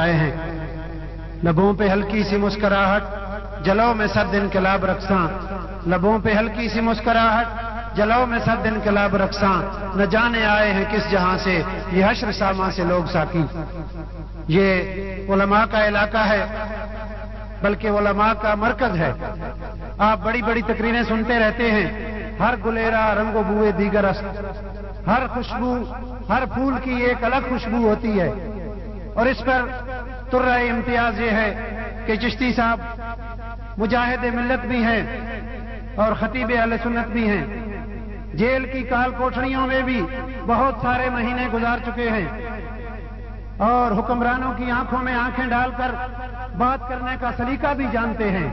آئے ہیں۔ لبوں پہ ہلکی سی مسکراہٹ جلو میں سب دن کلاب لبوں پہ ہلکی سی مسکراہٹ جلو میں سب دن کلاب رکھساں۔ نہ جانے آئے ہیں کس جہاں سے، یہ حشر ساما سے لوگ ساکی یہ علماء کا علاقہ ہے، بلکہ علماء کا مرکز ہے۔ آپ بڑی بڑی تقریریں سنتے رہتے ہیں۔ ہر گلیرا رنگ و بوئے دیگر است۔ ہر خوشبو، ہر پھول کی ایک الگ خوشبو ہوتی ہے۔ اور اس پر تر امتیاز یہ ہے کہ چشتی صاحب مجاہد ملت بھی ہیں اور خطیب علیہ سنت بھی ہیں۔ جیل کی کال کوٹڑیوں میں بھی بہت سارے مہینے گزار چکے ہیں۔ اور حکمرانوں کی آنکھوں میں آنکھیں ڈال کر بات کرنے کا سلیقہ بھی جانتے ہیں۔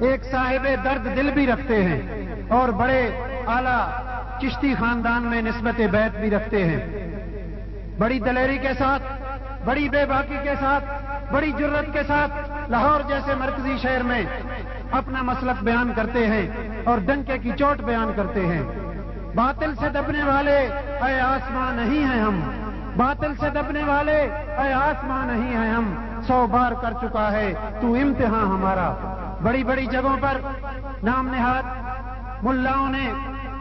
ایک صاحب درد دل بھی رکھتے ہیں اور بڑے اعلی چشتی خاندان میں نسبت بیت بھی رکھتے ہیں۔ بڑی دلیری کے ساتھ بڑی بے باکی کے ساتھ، بڑی جرت کے ساتھ لاہور جیسے مرکزی شہر میں اپنا مسلک بیان کرتے ہیں اور ڈنکے کی چوٹ بیان کرتے ہیں۔ باطل سے دبنے والے اے آسمان نہیں ہیں ہم۔ باطل سے دبنے والے اے آسمان نہیں ہیں ہم۔ سو بار کر چکا ہے تو امتحان ہمارا۔ بڑی بڑی جگہوں پر نام نہاد ملاؤں نے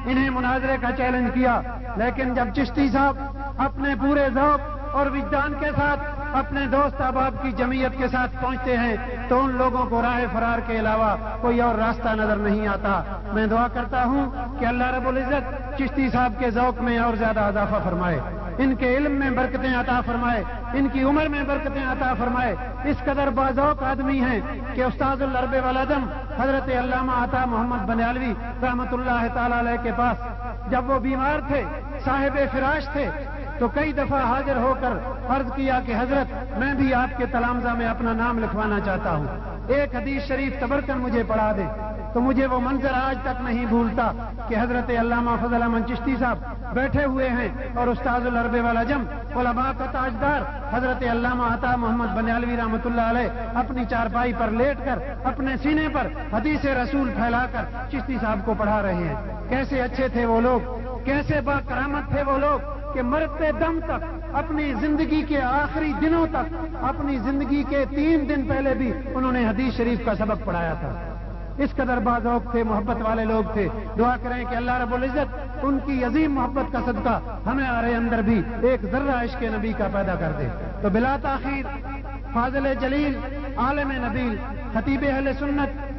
انہیں مناظرے کا چیلنج کیا لیکن جب چشتی صاحب اپنے پورے ذوق اور وجدان کے ساتھ اپنے دوست احباب کی جمعیت کے ساتھ پہنچتے ہیں تو ان لوگوں کو راہ فرار کے علاوہ کوئی اور راستہ نظر نہیں آتا۔ میں دعا کرتا ہوں کہ اللہ رب العزت چشتی صاحب کے ذوق میں اور زیادہ اضافہ فرمائے۔ ان کے علم میں برکتیں عطا فرمائے۔ ان کی عمر میں برکتیں عطا فرمائے۔ اس قدر بازوق آدمی ہیں کہ استاد الرب والدم حضرت علامہ عطا محمد بنیالوی رحمت اللہ تعالی علیہ کے پاس جب وہ بیمار تھے، صاحب فراش تھے تو کئی دفعہ حاضر ہو کر فرض کیا کہ حضرت، میں بھی آپ کے تلامزہ میں اپنا نام لکھوانا چاہتا ہوں۔ ایک حدیث شریف تبر کر مجھے پڑھا دے۔ تو مجھے وہ منظر آج تک نہیں بھولتا کہ حضرت علامہ فضل امن چشتی صاحب بیٹھے ہوئے ہیں اور استاد الرب والا جم، علماء کا تاجدار، حضرت علامہ عطا محمد بنیالوی رحمۃ اللہ علیہ اپنی چارپائی پر لیٹ کر، اپنے سینے پر حدیث رسول پھیلا کر چشتی صاحب کو پڑھا رہے ہیں۔ کیسے اچھے تھے وہ لوگ، کیسے با کرامت تھے وہ لوگ۔ کہ مرتے دم تک، اپنی زندگی کے آخری دنوں تک، اپنی زندگی کے تین دن پہلے بھی انہوں نے حدیث شریف کا سبق پڑھایا تھا۔ اس قدر بازوق تھے، محبت والے لوگ تھے۔ دعا کریں کہ اللہ رب العزت ان کی عظیم محبت کا صدقہ ہمیں آرے اندر بھی ایک ذرہ عشق نبی کا پیدا کر دے۔ تو بلا تاخیر، فاضل جلیل، عالم نبیل، خطیب اہل سنت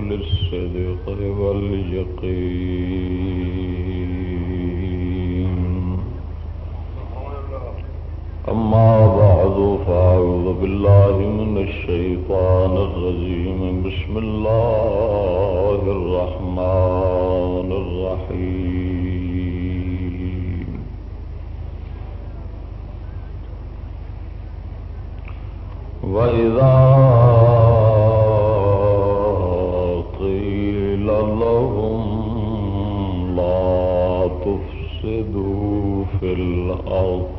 للصدق واليقين. أما بعد فأعوذ بالله من الشيطان الرجيم. بسم الله الرحمن الرحيم. وإذا الأرض.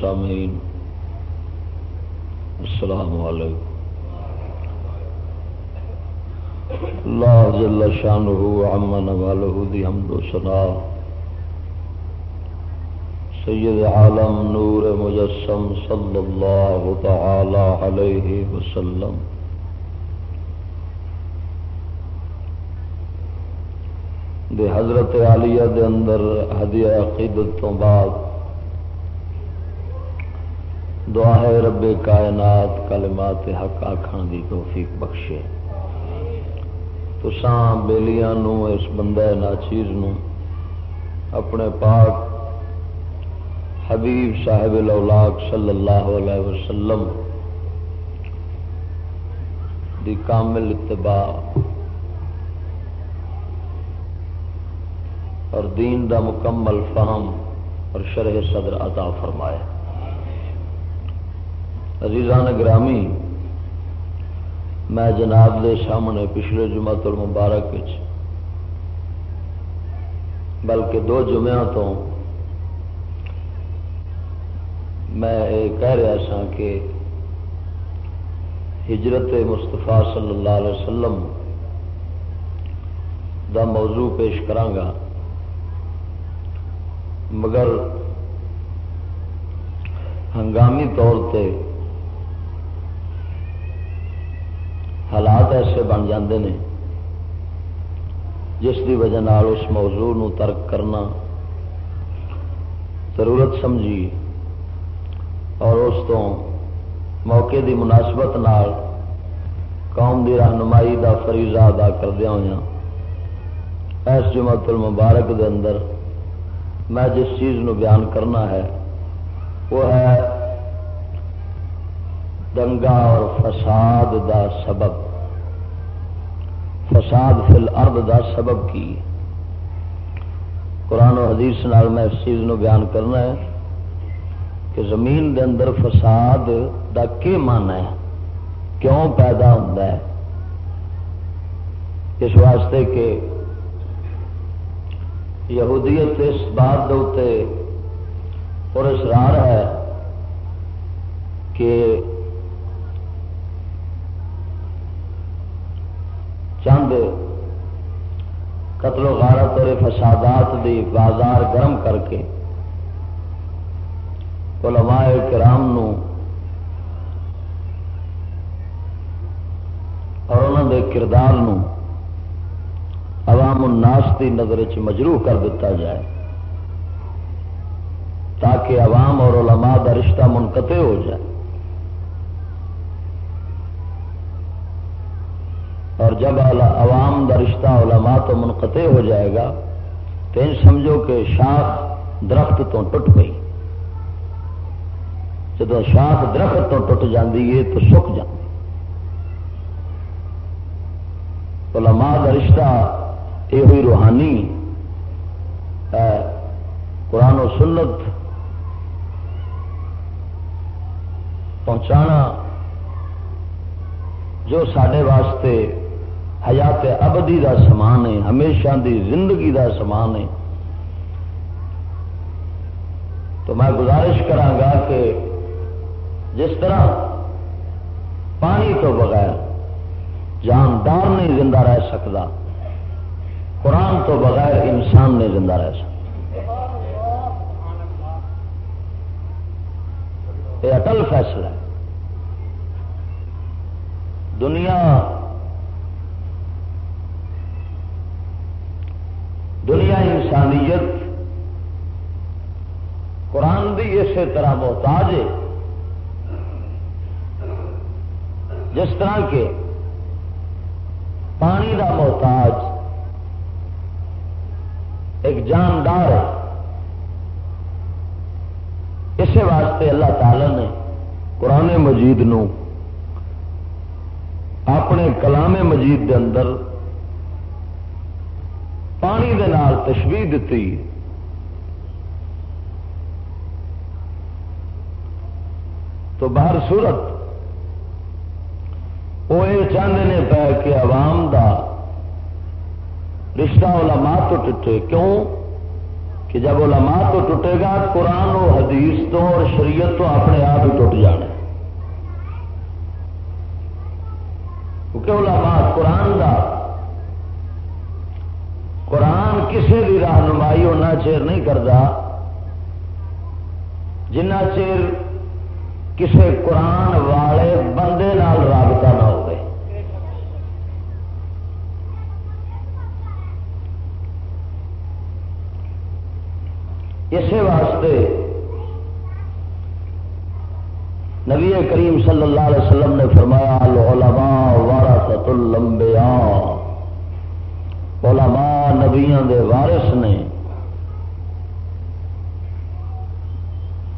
سامعین السلام علیکم۔ اللہ جل شانہ عمن والہ دی حمد و ثنا۔ سید عالم نور مجسم صلی اللہ تعالی علیہ وسلم۔ دے حضرت عالیہ دے اندر ہدیہ عقیدت تو بعد دعا ہے رب کائنات کلمات حق آخان دی توفیق بخشے۔ تو سان بےلیاں اس بندہ ناچیز نو اپنے پاک حبیب صاحب الاولاق صلی اللہ علیہ وسلم دی کامل اتباع اور دین دا مکمل فہم اور شرح صدر عطا فرمایا عزیزان گرامی، میں جناب دے سامنے پچھلے جمعت المبارک بلکہ دو جمعہ تو میں یہ کہہ رہا سا کہ ہجرت مستفا صلی اللہ علیہ وسلم دا موضوع پیش کرانگا۔ مگر ہنگامی طور پہ حالات ایسے بن جاندے نے جس کی وجہ نال اس موضوع نو ترک کرنا ضرورت سمجھی اور اس تو موقع دی مناسبت نال قوم دی رہنمائی دا فریضہ ادا کردیا ہوا اس جمعت المبارک دے اندر میں جس چیز نو بیان کرنا ہے وہ ہے دنگا اور فساد دا سبب۔ فساد فی الارض دا سبب کی؟ قرآن و حدیث نال میں اس چیز نو بیان کرنا ہے کہ زمین دے اندر فساد دا کی مانا ہے؟ کیوں پیدا ہوتا ہے؟ اس واسطے کہ یہودیت اس بات دے اور اسرار ہے کہ چند قتل و غارت اور فسادات دی بازار گرم کر کے علماء کرام نو اور انہوں دے کردار نو عوام الناس کی نظر چ مجروح کر دیتا جائے تاکہ عوام اور علماء دا رشتہ منقطع ہو جائے۔ اور جب عوام دا رشتہ علماء تو منقطع ہو جائے گا تو ان سمجھو کہ شاخ درخت تو ٹوٹ گئی۔ جب شاخ درخت تو ٹوٹ جاتی ہے تو سک جاتی علماء دا رشتہ یہ ہوئی روحانی ہے۔ قرآن و سنت پہنچانا جو سڈے واسطے حیات ابدی دا سامان ہے، ہمیشہ دی زندگی دا سامان ہے۔ تو میں گزارش گا کہ جس طرح پانی تو بغیر جاندار نہیں زندہ رہ سکتا، قرآن تو بغیر انسان نہیں زندہ رہ سکتا۔ یہ اٹل فیصلہ ہے۔ دنیا دنیا انسانیت۔ قرآن بھی اسی طرح محتاج ہے۔ جس طرح کے پانی کا محتاج۔ ایک جاندار ہے۔ اسی واسطے اللہ تعالی نے قرآن مجید نو اپنے کلام مجید دے اندر پانی دے نال تشبیح دیتی۔ تو باہر صورت وہ یہ چاہتے ہیں پہ کہ عوام دا رشتہ علماء تو ٹوٹے۔ کیوں؟ کہ جب علماء تو ٹوٹے گا، قرآن و حدیث تو اور شریعت تو اپنے آپ ہی ٹوٹ جانا کیونکہ علماء قرآن دا قرآن کسی بھی رہنمائی اُنہ چیر نہیں کرتا جنہ چیر کسی قرآن والے بندے نال رابطہ نہ ہو اسی واسطے نبی کریم صلی اللہ علیہ وسلم نے فرمایا، العلماء وارثت الانبیاء۔ علماء نبیاں دے وارث نے۔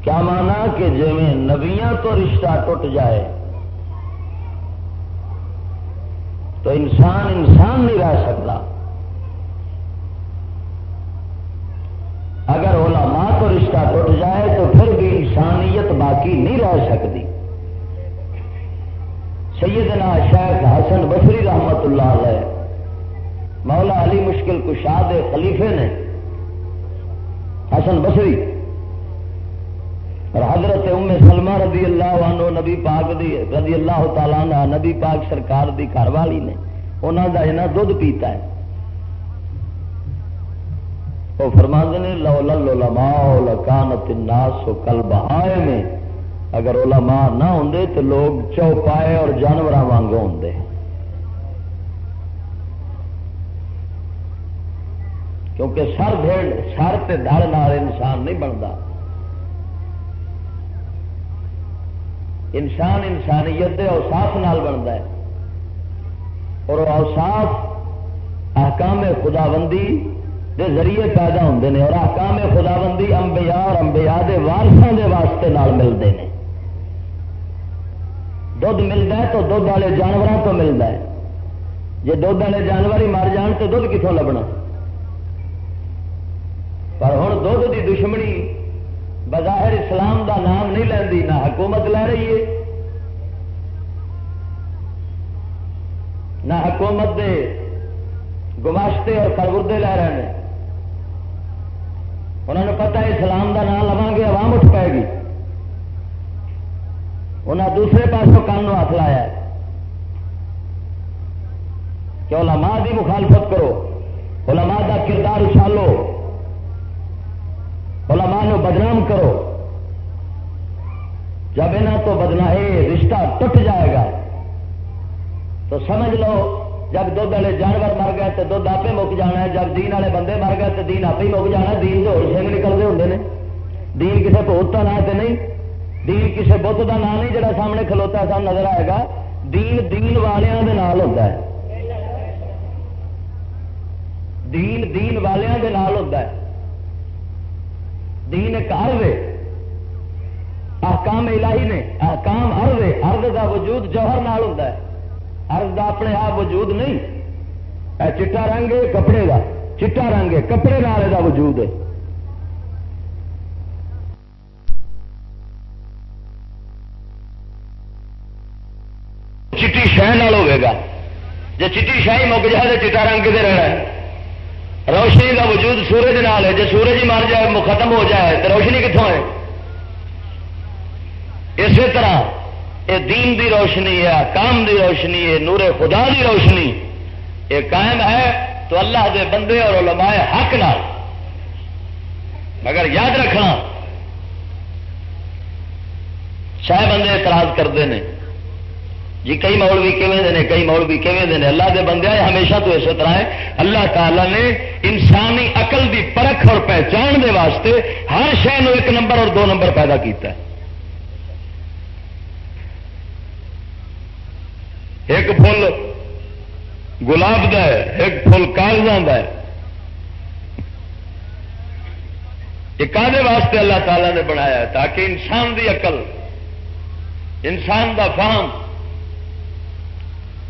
کیا مانا کہ جی نبیاں تو رشتہ ٹوٹ جائے، تو انسان انسان نہیں رہ سکتا۔ اگر علماء تو رشتہ ٹوٹ جائے تو پھر بھی انسانیت باقی نہیں رہ سکتی۔ سیدنا شیخ حسن بصری رحمت اللہ علیہ مولا علی مشکل کشاد خلیفے نے، حسن بصری اور حضرت ام سلمہ رضی اللہ عنہ نبی پاک دی، رضی اللہ تعالیٰ نبی پاک سرکار دی گھر والی نے انہوں کا جنا دھد پیتا ہے۔ وہ فرما نے لو کانت الناس کل بہائے میں اگر علماء نہ ہوں تو لوگ چوپائے اور جانور وانگ ہوں کیونکہ سر بھیڑ، سر تے دڑ نال انسان نہیں بنتا۔ انسان انسانیت دے اوساف نال بنتا ہے۔ اور اوساف احکام خداوندی دے ذریعے پیدا ہوتے ہیں اور آکام خدا بندی امبیا اور امبیا کے وارسوں کے واسطے ملتے ہیں دھد ملتا ہے تو دھد والے جانوروں تو ملتا ہے۔ جی دھد والے جانور ہی مر جان تو دھد کتوں لبنا؟ پر ہوں دھد کی دشمنی بظاہر اسلام دا نام نہیں لینی نہ حکومت لے رہی ہے۔ نہ حکومت دے گماشتے اور پروردے لے رہے ہیں۔ انہوں نے پتا اسلام کا نام لوا گے، عوام اٹھ پائے گی۔ انہیں دوسرے پاسوں کان ہاتھ لایا کہ علماء کی مخالفت کرو، علماء کا کردار اچھالو۔ علماء نو بدنام کرو۔ جب یہاں تو بدنا یہ رشتہ ٹوٹ جائے گا، تو سمجھ لو، جب دھد والے جانور مر گئے تو دھد آپ مک جانا ہے، جب دین والے بندے مر گئے تو دین آپ ہی مک جانا دین تو سنگ نکلتے ہوں دین کسی بہت کا نام تو نہیں، دین کسی بت کا نام نہیں جڑا سامنے کھلوتا سان نظر آئے گا۔ دین دین والوں نال ہوتا ہے۔ دین دین والوں کے نال ہوتا ہے۔ دین ایک ارد ہے۔ احکام الہی نے، احکام ارد ہے۔ ارد کا وجود جوہر نال ہوتا ہے۔ ارد کا اپنے آپ وجود نہیں۔ اے چٹا رنگ ہے، کپڑے کا چٹا رنگ ہے، کپڑے نالے کا وجود ہے۔ چٹی شہ نال گا۔ جی چیٹی شاہی مک جائے تو چٹا رنگ کتنے رہنا ہے؟ روشنی کا وجود سورج نال ہے۔ جی سورج ہی مر جائے ختم ہو جائے تو روشنی کتوں ہے؟ اسی طرح یہ دین دی روشنی ہے کام دی روشنی ہے، نور خدا دی روشنی۔ یہ قائم ہے تو اللہ دے بندے اور علماء حق نال۔ مگر یاد رکھنا شاید بندے اعتراض کرتے ہیں جی کئی مولوی کیویں کئی مولوی کیویں دے اللہ دے بندے ہمیشہ تو اسی طرح ہے۔ اللہ تعالی نے انسانی عقل دی پرکھ اور پہچان دے واسطے ہر شہر ایک نمبر اور دو نمبر پیدا کیتا ہے۔ ایک فل گلاب کا ہے، ایک فل کاغذوں کا ہے۔ یہ واسطے اللہ تعالی نے بنایا تاکہ انسان دی عقل، انسان دا فام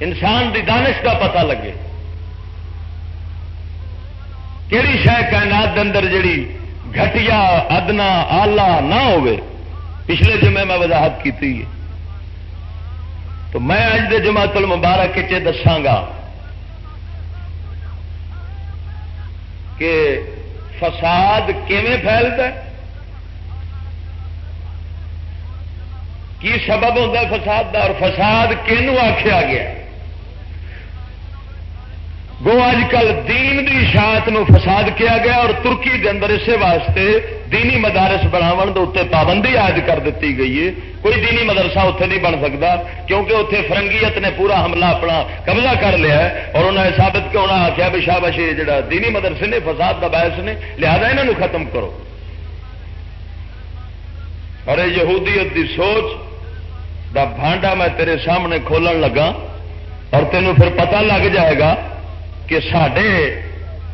انسان دی دانش کا پتہ لگے۔ کہڑی شہ کائنات اندر جڑی گٹیا ادنا، آلہ نہ ہوئے پچھلے جمعے میں وضاحت کی تو میں اج دے جماعت المبارک چ دساگا کہ فساد کیویں پھیلتا ہے؟ کی سبب ہوتا ہے فساد کا اور فساد کینوں آخیا گیا؟ گو اج کل دین دی شاعت نو فساد کیا گیا اور ترکی دے اندر اسے واسطے دینی مدارس بناو اتنے پابندی عائد کر دیتی گئی ہے۔ کوئی دینی مدرسہ اتنے نہیں بن سکتا کیونکہ اتنے فرنگیت نے پورا حملہ اپنا قبضہ کر لیا ہے اور انہیں ثابت کیوں نہ آخیا بھی شابش جڑا دینی مدرسے نے فساد کا باعث نے، لہذا انہوں ختم کرو۔ اور یہودیت دی سوچ دا بھانڈا میں تیرے سامنے کھولن لگا اور تینوں پھر پتہ لگ جائے گا کہ سڈے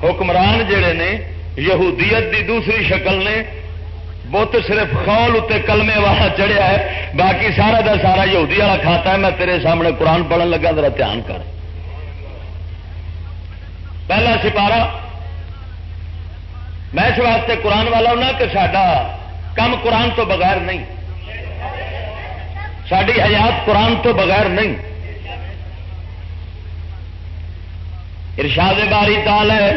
حکمران جڑے نے، یہودیت دی دوسری شکل نے، بت صرف خول اتنے کلمے والا چڑھیا ہے، باقی سارا دا سارا یہودی والا کھاتا ہے، میں تیرے سامنے قرآن پڑھن لگا، ذرا دھیان کر۔ پہلا سپارا میں اس واسطے قرآن والا ہونا کہ سڈا کم قرآن تو بغیر نہیں۔ ساری حیات قرآن تو بغیر نہیں۔ ارشاد باری تال ہے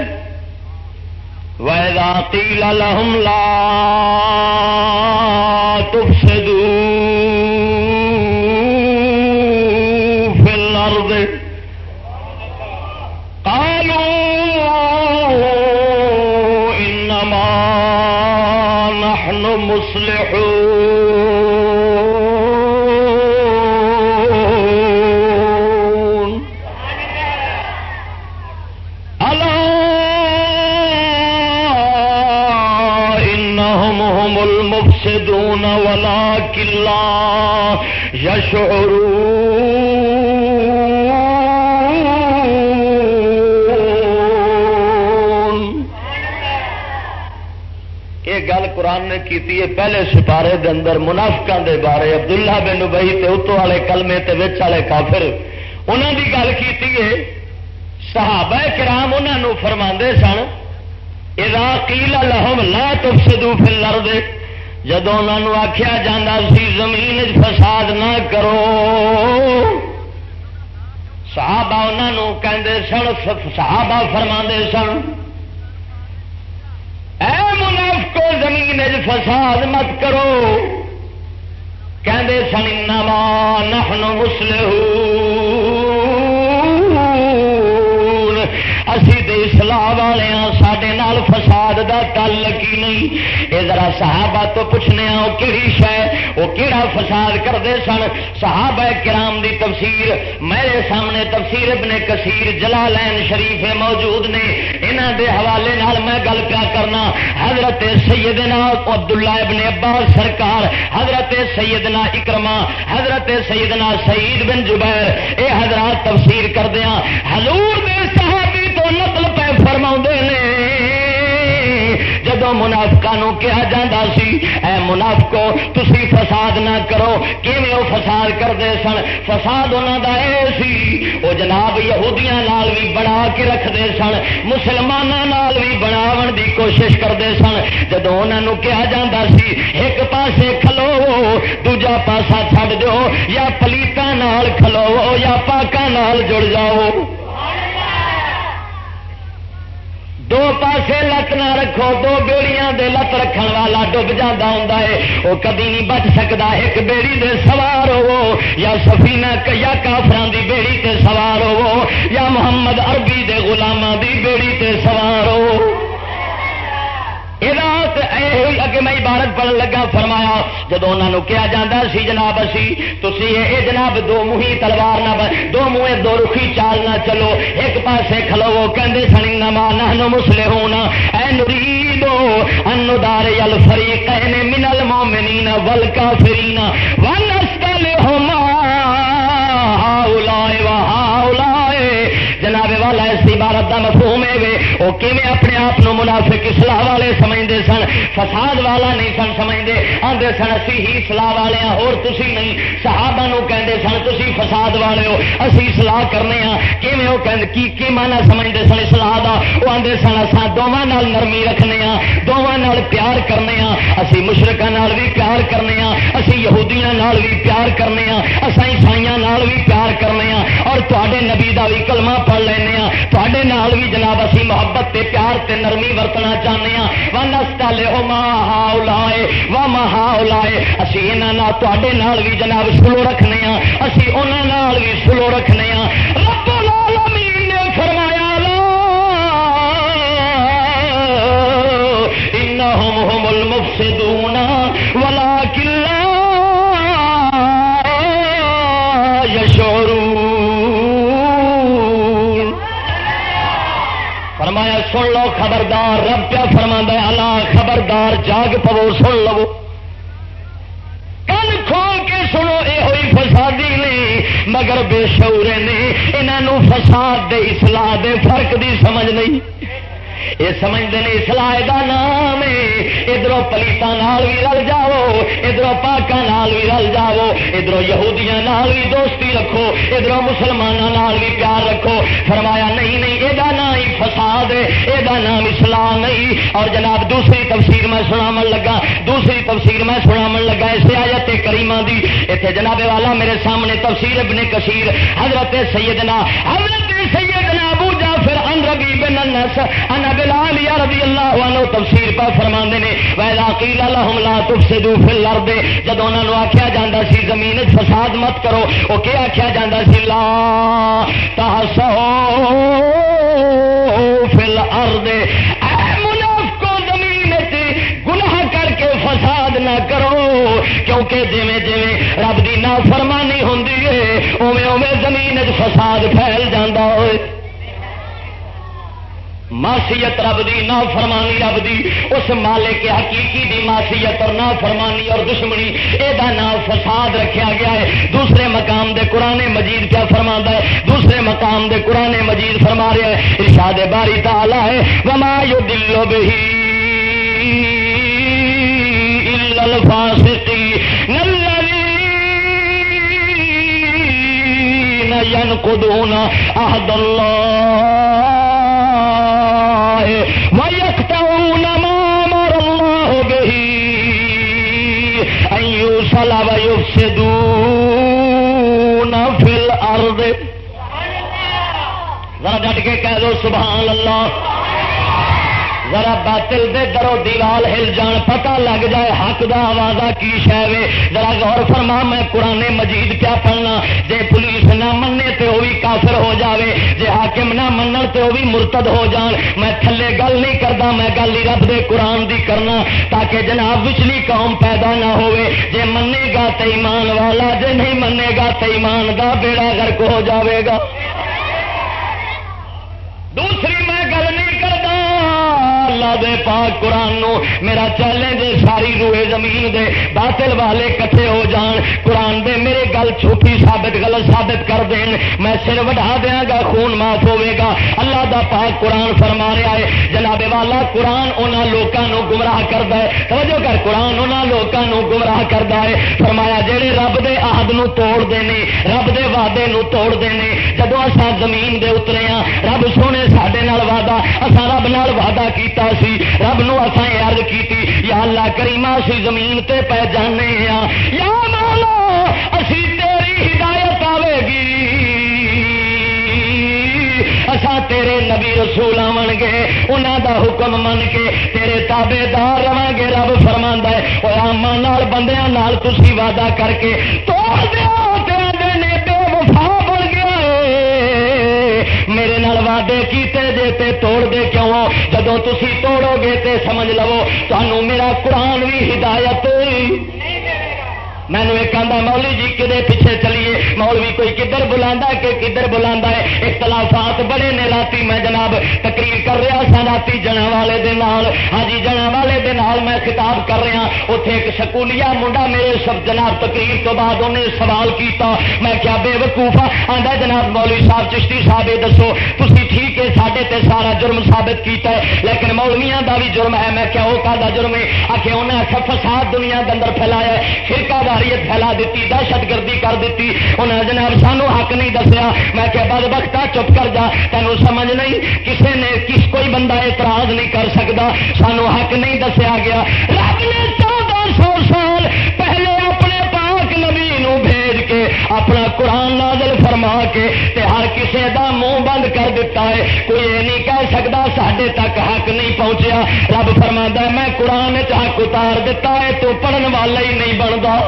ویدا قِيلَ لَهُمْ لَا گل قرآن نے کی پہلے سپارے دے اندر منافقوں دے بارے، عبداللہ بن بہی تے اتو والے کلمے تے وچ والے کافر انہوں دی گل کی صحابہ کرام انہوں فرما سن، اذا قیل لهم لا تفسدوا في الارض جدو انہوں آخیا جا سی زمین فساد نہ کرو۔ صحابہ انہوں کہندے سن صحابہ فرما سن، اے منافقو زمین فساد مت کرو۔ کہندے سن، انما نحن مسلحون اسی دے اصلاح والے سڈے نال فساد دا تعلق ہی نہیں یہ ذرا صحابہ تو پوچھنے وہ کہڑی شہ وہ کہڑا فساد کرتے سن صحابہ کرام دی تفسیر میرے سامنے تفسیر ابن کثیر جلالین شریف موجود نے انہوں دے حوالے نال میں گل کیا کرنا حضرت سیدنا عبداللہ ابن عباس سرکار حضرت سیدنا اکرما حضرت سیدنا سعید بن جبیر اے حضرات تفسیر کردیا حضور دے صحابی تو نقل پہ فرما نے جدو منافقا کیا جا سی، اے منافقو، تسی فساد نہ کرو۔ کیویں وہ فساد کرتے سن؟ فساد انہوں کا یہ سی۔ وہ جناب یہودیاں نال بھی بنا کے رکھتے سن مسلمانوں بھی بناو دی کوشش کرتے سن۔ جدو انہوں کیا جا سی، ایک پاسے کھلو، دوجا پاسا چھڈ دو یا پلیتا کھلو، یا پاکا جڑ جاؤ۔ دو پاسے لت نہ رکھو، دو بیڑیاں دے لت رکھن والا ڈب جاتا ہوں وہ کدی نہیں بچ سکتا ایک بیڑی دے سوار ہو یا سفینہ یا کافران دی بیڑی تے سوار ہو یا محمد عربی دے غلامہ دی بیڑی تے سوار ہو یہ اگے میں عبارت پڑھن لگا فرمایا جب انہوں کیا جا سی جناب اسی تھی یہ جناب دو مہی تلوار نہ دو منہ دو رخی چال نہ چلو ایک پاسے کھلو کہ سنی نما نہ مسلے ہونا اے نری دو دار یل فری کہ منل مومنی نہ ول کا فری نہ ون جناب والا اس عبارت کا مفہوم ہے وہ کیونیں اپنے آپ منافق اسلح والے سمجھتے سن؟ فساد والا نہیں سن سمجھتے آتے سن، اسی ہی سلاح والے ہاں اور تسی نہیں۔ صحابہ نو کہتے سن، تسی فساد والے ہو، اسی سلاح کرنے ہاں کیونیں وہ کہ کی کی مانا سمجھتے سن سلاح کا وہ آتے سن اصا دونوں نرمی رکھنے ہاں دونوں پیار کرنے ہاں اسی مشرقہ بھی پیار کرنے ہاں اسی یہودیاں بھی پیار کرنے ہاں اصا عیسائیاں بھی پیار کرنے ہاں اور تے نبی کا بھی کلمہ پڑھ لینا تے بھی جناب اسی محبت تے پیار تے نرمی ورتنا چاہتے ہیں وہ نستا لو ماہ لائے و مہا لائے اسی یہاں تے بھی جناب سلو رکھنے ہاں۔ اسی انہوں بھی سلو رکھنے ہاں۔ رب سن لو، خبردار، رب کیا فرما اللہ خبردار، جاگ پو، سن لو۔ کن کھول کے سنو، یہ ہوئی فسادی نہیں، مگر بے شعور نے انہوں فساد دے اصلاح دے فرق دی سمجھ نہیں۔ یہ سمجھتے ہیں سلاح کا نام ادھر پلیتا بھی رل جاؤ ادھر پاکوں بھی رل جاؤ ادھر یہودیاں بھی دوستی رکھو ادھر مسلمانوں بھی پیار رکھو۔ فرمایا، نہیں نہیں یہ نام ہی فساد ہے یہ نام اسلام نہیں۔ اور جناب، دوسری تفسیر میں سناو لگا، دوسری تفسیر میں سناو لگا اسے آیت کریمہ دی۔ اتنے جناب والا میرے سامنے تفسیر ابن کثیر، حضرت سیدنا حضرت سیدنا ابو جعفر ان ربی بن النس ان بلال یا رضی اللہ عنہ تفسیر پا فرماندے نے ویلا قیل لهم لا تفسدوا في الارض جب انہاں نو آکھیا جاندا سی، زمین وچ فساد مت کرو او کی آکھیا جاندا سی، لا تحسو فی الارض فساد نہ کرو، کیونکہ جی جی رب کی نہ فرمانی ہوں اوے اوے زمین فساد پھیل جاتا ہوئے۔ ماسیت رب دی نہ فرمانی رب دی۔ اس مالک حقیقی دی ماسیت اور نہ فرمانی اور دشمنی یہ نام فساد رکھا گیا ہے۔ دوسرے مقام دے قرآن مجید کیا فرما ہے؟ دوسرے مقام دے قرآن مجید فرما رہا ہے، ارشاد باری تالا ہے، وما یو دلو بہی الفاسقی ينقضون عهد الله ويقطعون ذرا ڈٹ کے کہہ دو، سبحان اللہ۔ ذرا باطل دے درو دیوال ہل جان، پتہ لگ جائے حق دا آواز کی شہ ذرا غور فرما، میں قرآن مجید کیا پڑھنا۔ جے پولیس نہ منے تے وہ بھی کافر ہو جاوے۔ جے حاکم نہ من تے وہ بھی مرتد ہو جان۔ میں تھلے گل نہیں کرتا میں گل ہی رب دے قرآن دی کرنا۔ تاکہ جناب پچھلی قوم پیدا نہ ہوئے جے منے گا تے ایمان والا، جے نہیں منے گا تے ایمان دا بیڑا گرک ہو جاوے گا۔ دوسری دے پاک قرآن نو، میرا چیلنج ساری روئے زمین دے، باطل والے کٹھے ہو جان، قرآن دے میرے گل چھوٹی ثابت، غلط ثابت کر دین۔ میں سر وڈا دیا گا، خون معاف ہوے گا۔ اللہ دا پاک قرآن فرما رہا ہے جناب والا، قرآن انہوں لوگوں گمراہ کرتا ہے۔ توجہ کر، قرآن انہوں لوگوں گمراہ کرتا ہے۔ فرمایا جہے رب دے آہد نو توڑ دینے رب دے وعدے نو توڑ دینے جدو اصا زمین دے اترے ہاں رب سونے سڈے وعدہ اصا وعدہ کیتا سی، رب نو اصا عرض کیتی، یا اللہ کریمہ سی زمین تے پہ جانے ہاں۔ یا مولا، اسی تیری ہدایت آئے گی۔ اسا تیرے نبی رسول آن گے انہوں دا حکم من کے تیرے تابے دار رہا گے رب فرما ہے اور آما نال، بندیاں نال تسی وعدہ کر کے توڑ دیا میرے نال وعدے کیتے دے تے توڑ دے کیوں جدو تسی توڑو گے تے سمجھ لو تمہوں میرا قرآن بھی ہدایت مینو ایک آدھا مولی جی کدے پیچھے چلیے مولوی کوئی کدھر بلا کہ کدھر بلا ہے اختلافات بڑے نے رات میں جناب تقریر کر رہا سا رات جنا والے دے نال ہاں جی جنا والے دے نال میں خطاب کر رہا اتنے ایک سکولیا منڈا میرے سب جناب تقریر تو بعد انہیں سوال کیتا میں کیا بے وقوفا آدھا جناب مولوی صاحب چشتی صاحب یہ دسو تھی ٹھیک ہے سارے تے سارا جرم ثابت کیتا ہے لیکن مولویا کا بھی جرم ہے میں کیا وہ کا جرم ہے آ کے انہیں فساد دنیا کے اندر پھیلایا فرقہ واریت پھیلا دیتی، دہشت گردی کر دیتی۔ انہیں جناب سانو حق نہیں دسیا۔ میں کہ بد بختا چپ کر جا۔ تینوں سمجھ نہیں کسی نے کس کوئی بندہ اعتراض نہیں کر سکتا سانو حق نہیں دسیا گیا۔ رب نے چودہ سو سال پہلے اپنے پاک نبی نو بھیج کے اپنا قرآن نازل فرما کے تے ہر کسی دا منہ بند کر دیتا ہے۔ کوئی یہ نہیں کہہ سکتا سڈے تک حق نہیں پہنچیا۔ رب فرما میں قرآن حق اتار دیتا ہے، تو پڑھن والا ہی نہیں بنتا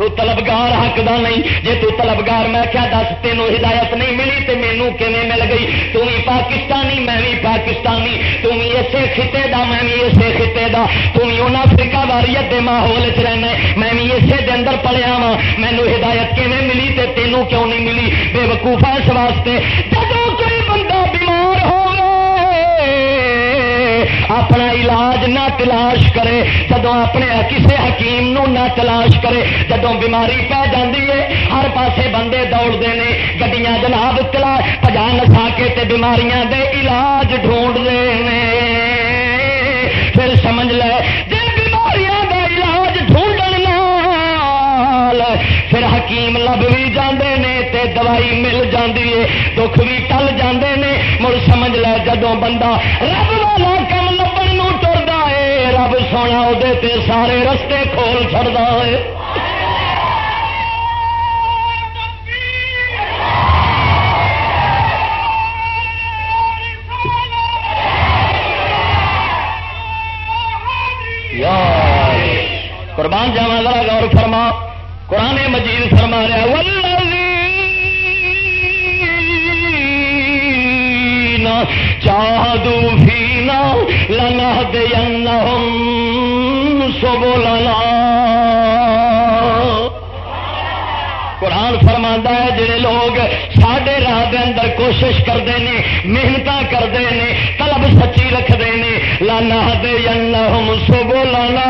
تو طلبگار حق دا نہیں جے تو طلبگار میں کیا دس تینوں ہدایت نہیں ملی تو مینو کیون مل گئی تم بھی پاکستانی میں بھی پاکستانی تم بھی اسے خطے دا میں بھی اسے خطے دا تم بھی انہیں فرقہ واریت دے ماحول چ رہنا میں بھی اسے دے اندر وا مینو ہدایت کیون ملی تے تینوں کیوں نہیں ملی بے وقوفا اس واسطے جب کوئی بندہ بیمار ہو اپنا علاج نہ تلاش کرے جدو اپنے کسی حکیم نو نہ تلاش کرے جدو بیماری پی جاتی ہے، ہر پاسے بندے دوڑتے ہیں گڈیاں جناب تلا پجا نسا کے تے بیماریاں دے علاج ڈھونڈتے ہیں پھر سمجھ لے، جن بیماریاں دا علاج ڈھونڈن پھر حکیم لب بھی جاندے نے تے دوائی مل جاندی ہے، دکھ بھی ٹل جاندے نے۔ مڑ سمجھ لے جدو بندہ رب والا رب سونا وہ سارے رستے کھول چڑتا ہے۔ قربان جاوا ذرا غور فرما۔ قرآن مجید فرما رہا چاہدو فینا لنا دینہم سبولنا قرآن فرما ہے، جڑے لوگ سڈے راہ دے اندر کوشش کرتے ہیں محنت کرتے ہیں طلب سچی رکھتے ہیں لانا دے ہم سبو لانا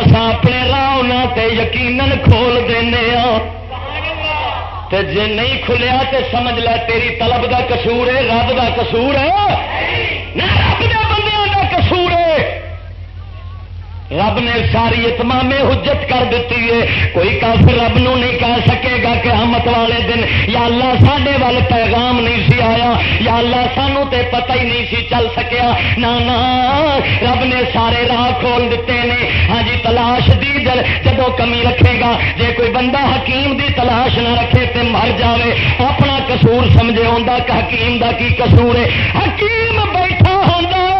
اصا اپنے راہ تے یقیناً کھول دینا تے جے نہیں کھلیا تے سمجھ لے تیری طلب دا قصور ہے، رب دا قصور ہے۔ نہ رب دے بندیاں دا قصور ہے رب نے ساری اتمام حجت کر دیتی ہے۔ کوئی کافر رب نو نہیں کہہ سکے گا کہ ہمت والے دن۔ یا اللہ ساڈے وال پیغام نہیں سی آیا، یا اللہ سانو تے پتہ ہی نہیں سی چل سکیا۔ نہ رب نے سارے راہ کھول دیتے ہیں ہاں جی تلاش دی دل جدو کمی رکھے گا۔ جے کوئی بندہ حکیم دی تلاش نہ رکھے تے مر جاوے، اپنا قصور سمجھے ہوندا کہ حکیم دا کی قصور ہے؟ حکیم بیٹھا ہوندا۔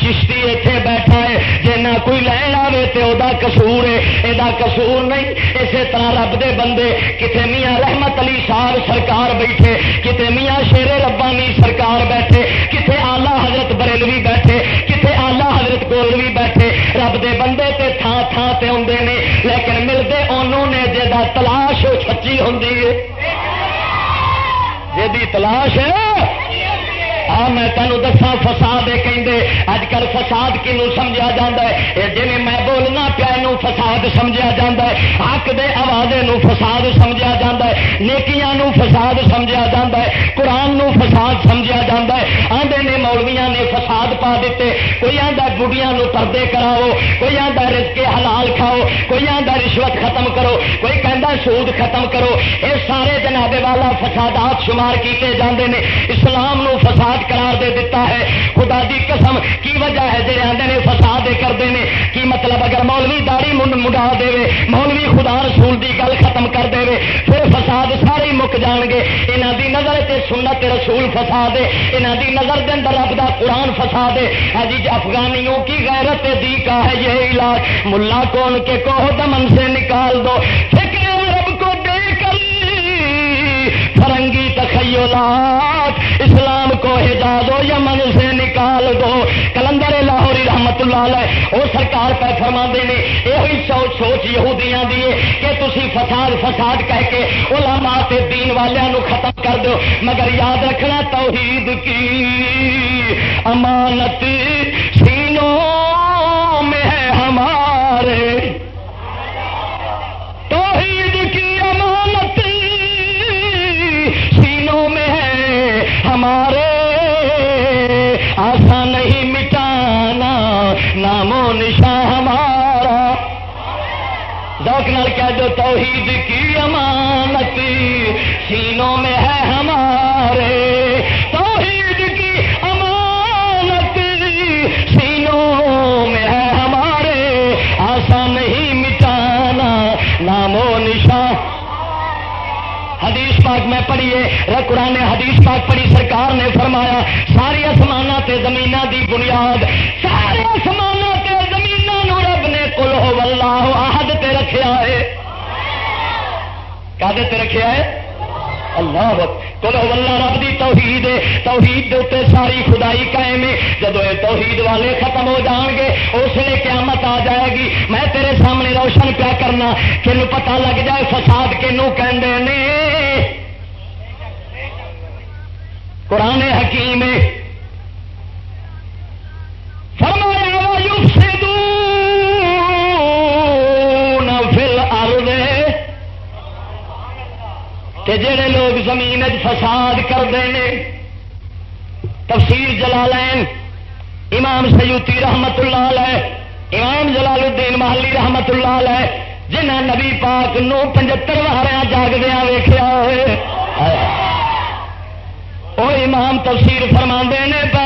چشتی اتنے بیٹھا ہے جی نہ کوئی لین آئے تو وہ کسور ہے۔ یہ کسور نہیں اسی طرح رب دے بندے کتنے میاں رحمت علی صاحب سرکار بیٹھے کتنے میاں شیر ربانی سرکار بیٹھے کتنے آلہ حضرت بریلوی بیٹھے کتنے آلہ حضرت گولوی بیٹھے۔ رب دے بندے تے تھان تھان سے آتے ہیں لیکن ملتے انہوں نے جا تلاش سچی ہوں جی تلاش ہے۔ ہاں، میں تینوں دسا فساد یہ اج کل فساد کنو سمجھا جا ہے؟ جی میں بولنا پیا فساد سمجھا جا ہے۔ حق دے آوازے فساد سمجھا جا ہے۔ نیکیاں نو فساد سمجھا جا ہے۔ قرآن نو فساد سمجھا جا ہے۔ آدھے نے مولویا نے فساد پا دیتے کوئی آدھا گڑیاں پردے کراؤ۔ کوئی آدھا رزق حلال کھاؤ۔ کوئی آدھا رشوت ختم کرو۔ کوئی کہہ سود ختم کرو۔ یہ سارے جناب والا فسادات شمار کیتے جاندے نے۔ اسلام نو فساد فساد قرار دے دیتا ہے۔ خدا دی قسم، کی وجہ ہے جی آدھے نے فساد کرتے ہیں کی مطلب اگر مولوی داڑی مڈا دے مولوی خدا رسول دی گل ختم کر دے پھر فساد سارے مک جان گے۔ یہاں دی نظر سے سنت رسول فساد ہے یہاں دی نظر دے اندر رب دا قرآن فساد ہے۔ ہاں جی، جی افغانیوں کی غیرت دی کا ہے یہ علاج۔ ملا کون کے کو دمن سے نکال دو۔ فکر رب کو دے کر فرنگی تخیلات۔ اسلام کو حجاز و یمن سے نکال دو۔ کلندر لاہوری رحمت اللہ علیہ، وہ سرکار پہ فرما دے یہ سوچ سوچ یہودیاں دیے کہ تسی فساد فساد کہہ کے علماء تے دین والوں ختم کر دو۔ مگر یاد رکھنا توحید کی امانت سینوں میں ہے ہمارے۔ توحید کی امانت سینوں میں ہے ہمارے۔ آسا نہیں مٹانا، نام و نشان ہمارا۔ ذوق نال کہہ دو، توحید کی امانت، سینوں میں ہے ہمارے۔ قرآن حدیث پاک پڑھی سرکار نے فرمایا، ساری آسمان تے زمین دی بنیاد، سارے آسمان تے زمین رب نے کل ہو اللہ آہد تے رکھیا ہے۔ کدے تے رکھیا ہے؟ اللہ کل اللہ رب دی توحید ہے۔ توحید دے اتنے ساری خدائی قائم ہے۔ جب یہ توحید والے ختم ہو جان گے، اس لیے قیامت آ جائے گی۔ میں تیرے سامنے روشن پیا کرنا کہ پتہ لگ جائے، فساد کنو کہندے نے قرآن حکیم کہ جڑے لوگ زمین فساد کرتے ہیں۔ تفسیر جلالین، امام سیوتی رحمت اللہ علیہ، امام جلال الدین محلی رحمت اللہ علیہ جنہ نبی پاک نو پچہتر واریا جاگدیا ویخیا ہوئے۔ وہ امام تفسیر فرما نے پے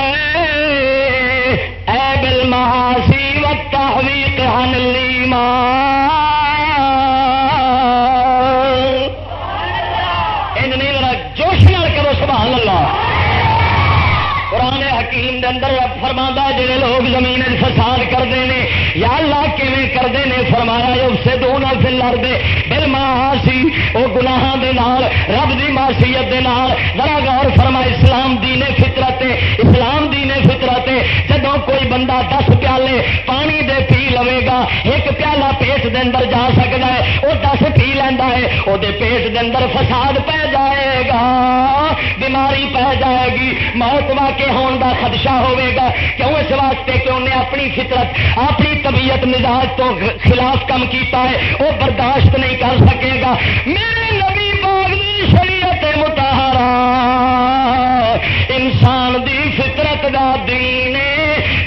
اے بل مہاسی وقت ہوئی کہن جوش نال کرو، سبحان اللہ۔ قرآن حکیم دے اندر فرما جڑے لوگ زمین فساد کرتے ہیں یا اللہ کیون کرتے ہیں فرمایا جو اسے دو نہ فل دے بل ماسی وہ گناہ دے نال، رب دی معصیت دے نال۔ ذرا غور فرما، اسلام دین فطرت اسلام دین فطرت جدو کوئی بندہ دس پیالے پانی دے پی لوے گا ایک پیالہ پیٹ دے اندر جا سکتا ہے وہ دس پی لینا ہے وہ پیٹ دے اندر فساد پہ جائے گا۔ بیماری پہ جائے گی موت واقع ہون دا خدشہ ہوے گا۔ کیوں اس واسطے کہ انہیں اپنی فطرت، اپنی طبیعت، مزاج تو خلاف کم کیتا ہے، وہ برداشت نہیں کر سکے گا۔ میرے نبی باغی شریعت متحرا انسان دی فطرت دا دین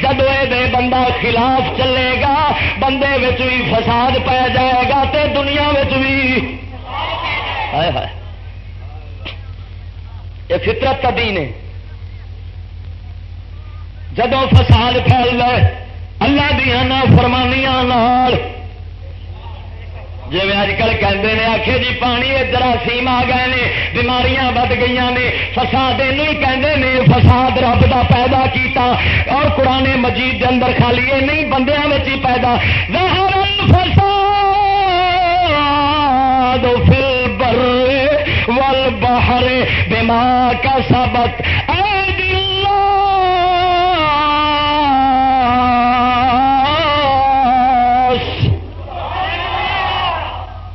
جب یہ بندہ خلاف چلے گا، بندے بھی فساد پی جائے گا تے دنیا بھی۔ یہ فطرت کا دین ہے۔ جدو فساد پھیل گئے اللہ دیا نا فرمانیاں جی اج کل کہتے ہیں آخے جی پانی جراثیم آ گئے نے، بیماریاں بد گئی نے، فساد نہیں کہتے نے، فساد رب دا پیدا کیتا۔ اور قرآن مجید کے اندر خالی یہ نہیں بندیاں ہی پیدا۔ فساد فل ول بہر بیمار کا سبق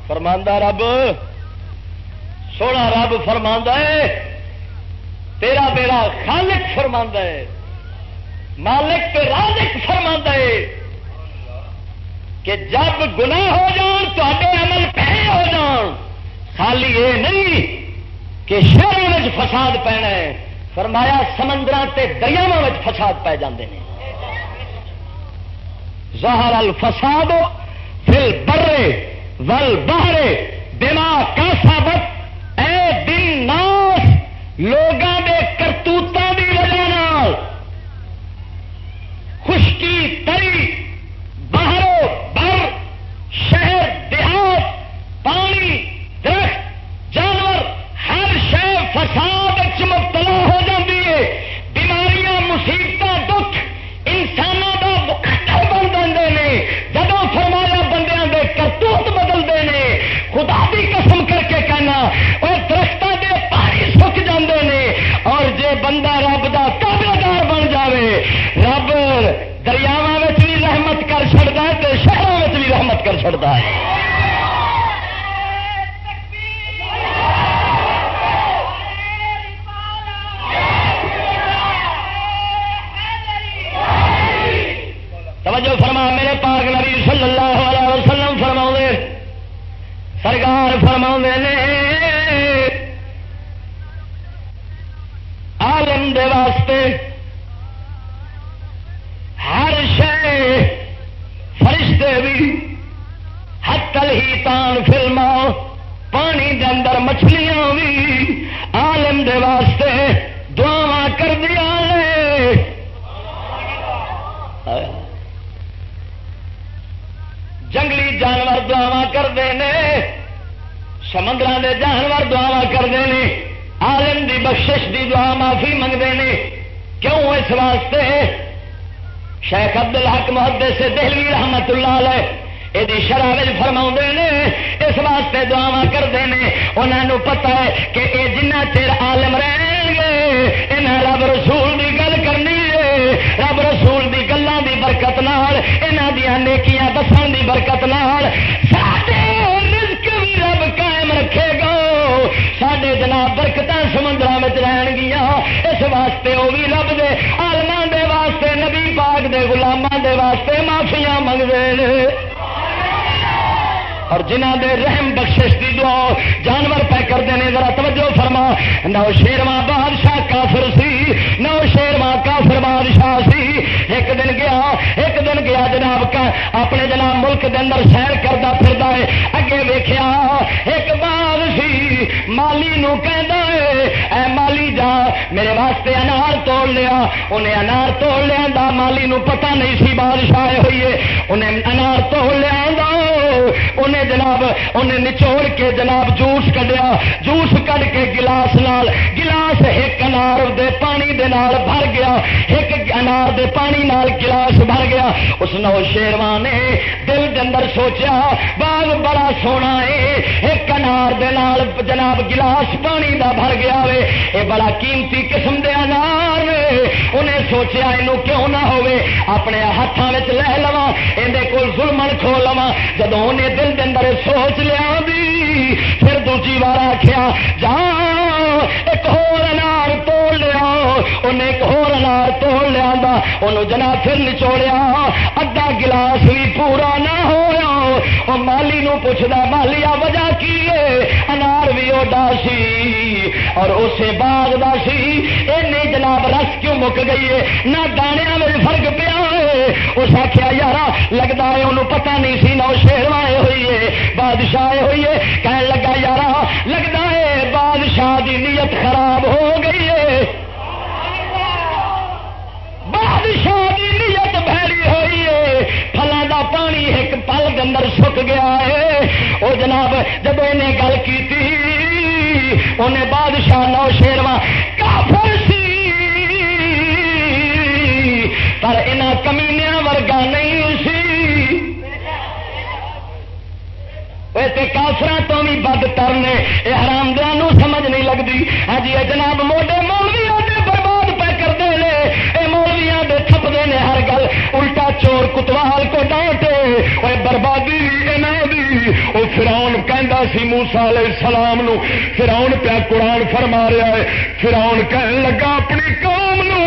فرماندہ رب، سونا رب فرما ہے، تیرا بیڑا خالق فرما ہے، مالک تے رازق فرما ہے۔ کہ جب گناہ ہو جان تے عمل پہ ہو جان۔ خالی یہ نہیں کہ شہروں میں فساد پینا ہے فرمایا سمندر تے دریاوا فساد پی جاندے ہیں زہر الفساد فل برے ول بہرے دماغ کا سابت اے دن ناس لوگوں کے کرتوتوں کی وجہ خشکی تری چڑتا ہے۔ توجہ فرما، میرے پاک نبی صلی اللہ علیہ وسلم فرما سرکار فرما نے سمندر کے جانور دعوا کرتے ہیں آلم دی بخشش دی دعا معافی منگتے ہیں کیوں اس واسطے؟ شیخ ابد الحق محدے سے دہلی رحمت اللہ علیہ یہ شرح فرما نے، اس واسطے دعوا کرتے ہیں انہوں پتا ہے کہ یہ جنہ چر آلم رہن گے انہیں رب رسول کی گل کرنی ہے۔ رب رسول کی گلوں کی برکت نال یہاں دیا نیکیاں دسن کی برکت نال۔ رزق سڈے جناب برکت سمندر میں رہن گیا اس واسطے وہ بھی رب دے آلما دے واسطے نبی پاک دے گلاموں دے واسطے معافیا منگتے اور جنہ دے رحم بخشش کی دعا جانور پہ کرتے ہیں ذرا توجہ فرما نو شیرواں بادشاہ کافر سی نو شیرواں کافر بادشاہ سی ایک دن گیا ایک دن جناب کا اپنے جناب ملک دے اندر سیر کرتا پھرتا ہے۔ اگے ویخیا ایک بار سی مالی نو اے مالی جا، میرے واسطے انار توڑ لیا۔ انہیں انار توڑ لیا مالی نو پتہ نہیں سی بادشاہ ہوئی ہے۔ انہیں انار توڑ لیا انہیں جناب، انہیں نچوڑ کے جناب جوس کڈیا۔ جوس کڈ کے گلاس نال، گلاس ایک انار دے پانی دے نال بھر گیا۔ ایک انار دے پانی نال گلاس بھر گیا۔ اس نو شیروان نے دل دے اندر سوچا باغ بڑا سونا ہے۔ ایک انار دے نال جناب گلاس پانی دا بھر گیا وے۔ اے بڑا قیمتی قسم دے انار انہیں سوچیا یہ کیوں نہ ہوے اپنے ہاتھوں میں لے لوا اندر کول ظلمن کھو لوا جب انہیں دل دن اندر سوچ لیا بھی دوجی بار آخیا جا ایک انار توڑ لیا انہیں ایک انار توڑ لیا انہوں جنا پھر نچوڑیا۔ ادا گلاس بھی پورا نہ ہوا وہ مالی نو پوچھتا مالیا وجہ کی انار بھی اڈا سی۔ اور اسے باغ دا سی۔ این جناب رس کیوں مک گئی ہے؟ نہ دانیا میں فرق پیا اس آخیا یار لگتا ہے انہوں پتہ نہیں سی نو شیروائے ہوئی ہے، بادشاہ ہوئی ہے۔ کہنے لگا یار لگتا ہے بادشاہ دی نیت خراب ہو گئی ہے۔ بادشاہ کی نیت بھری ہوئی ہے۔ فلاں دا پانی ایک پل کے اندر سک گیا ہے۔ وہ جناب، جب انہیں گل کی انہیں بادشاہ نو شیروا کافر سی۔ پر انہیں کمینیا ورگا نہیں سی کافر تو بھی بد کرنے یہ حرام دیا سمجھ نہیں لگتی ہاں جی جناب موڈے مولوی برباد پہ کرتے ہیں یہ مولویا دے تھپتے ہیں ہر گل۔ الٹا چور کتوال کو ڈانٹے وہ بربادی بھی وہ فراؤن کہ سی موسا علیہ السلام نو۔ فراؤن پیا قرآن فرما رہا ہے۔ فراؤن کہن لگا اپنی قوم نو۔ قوم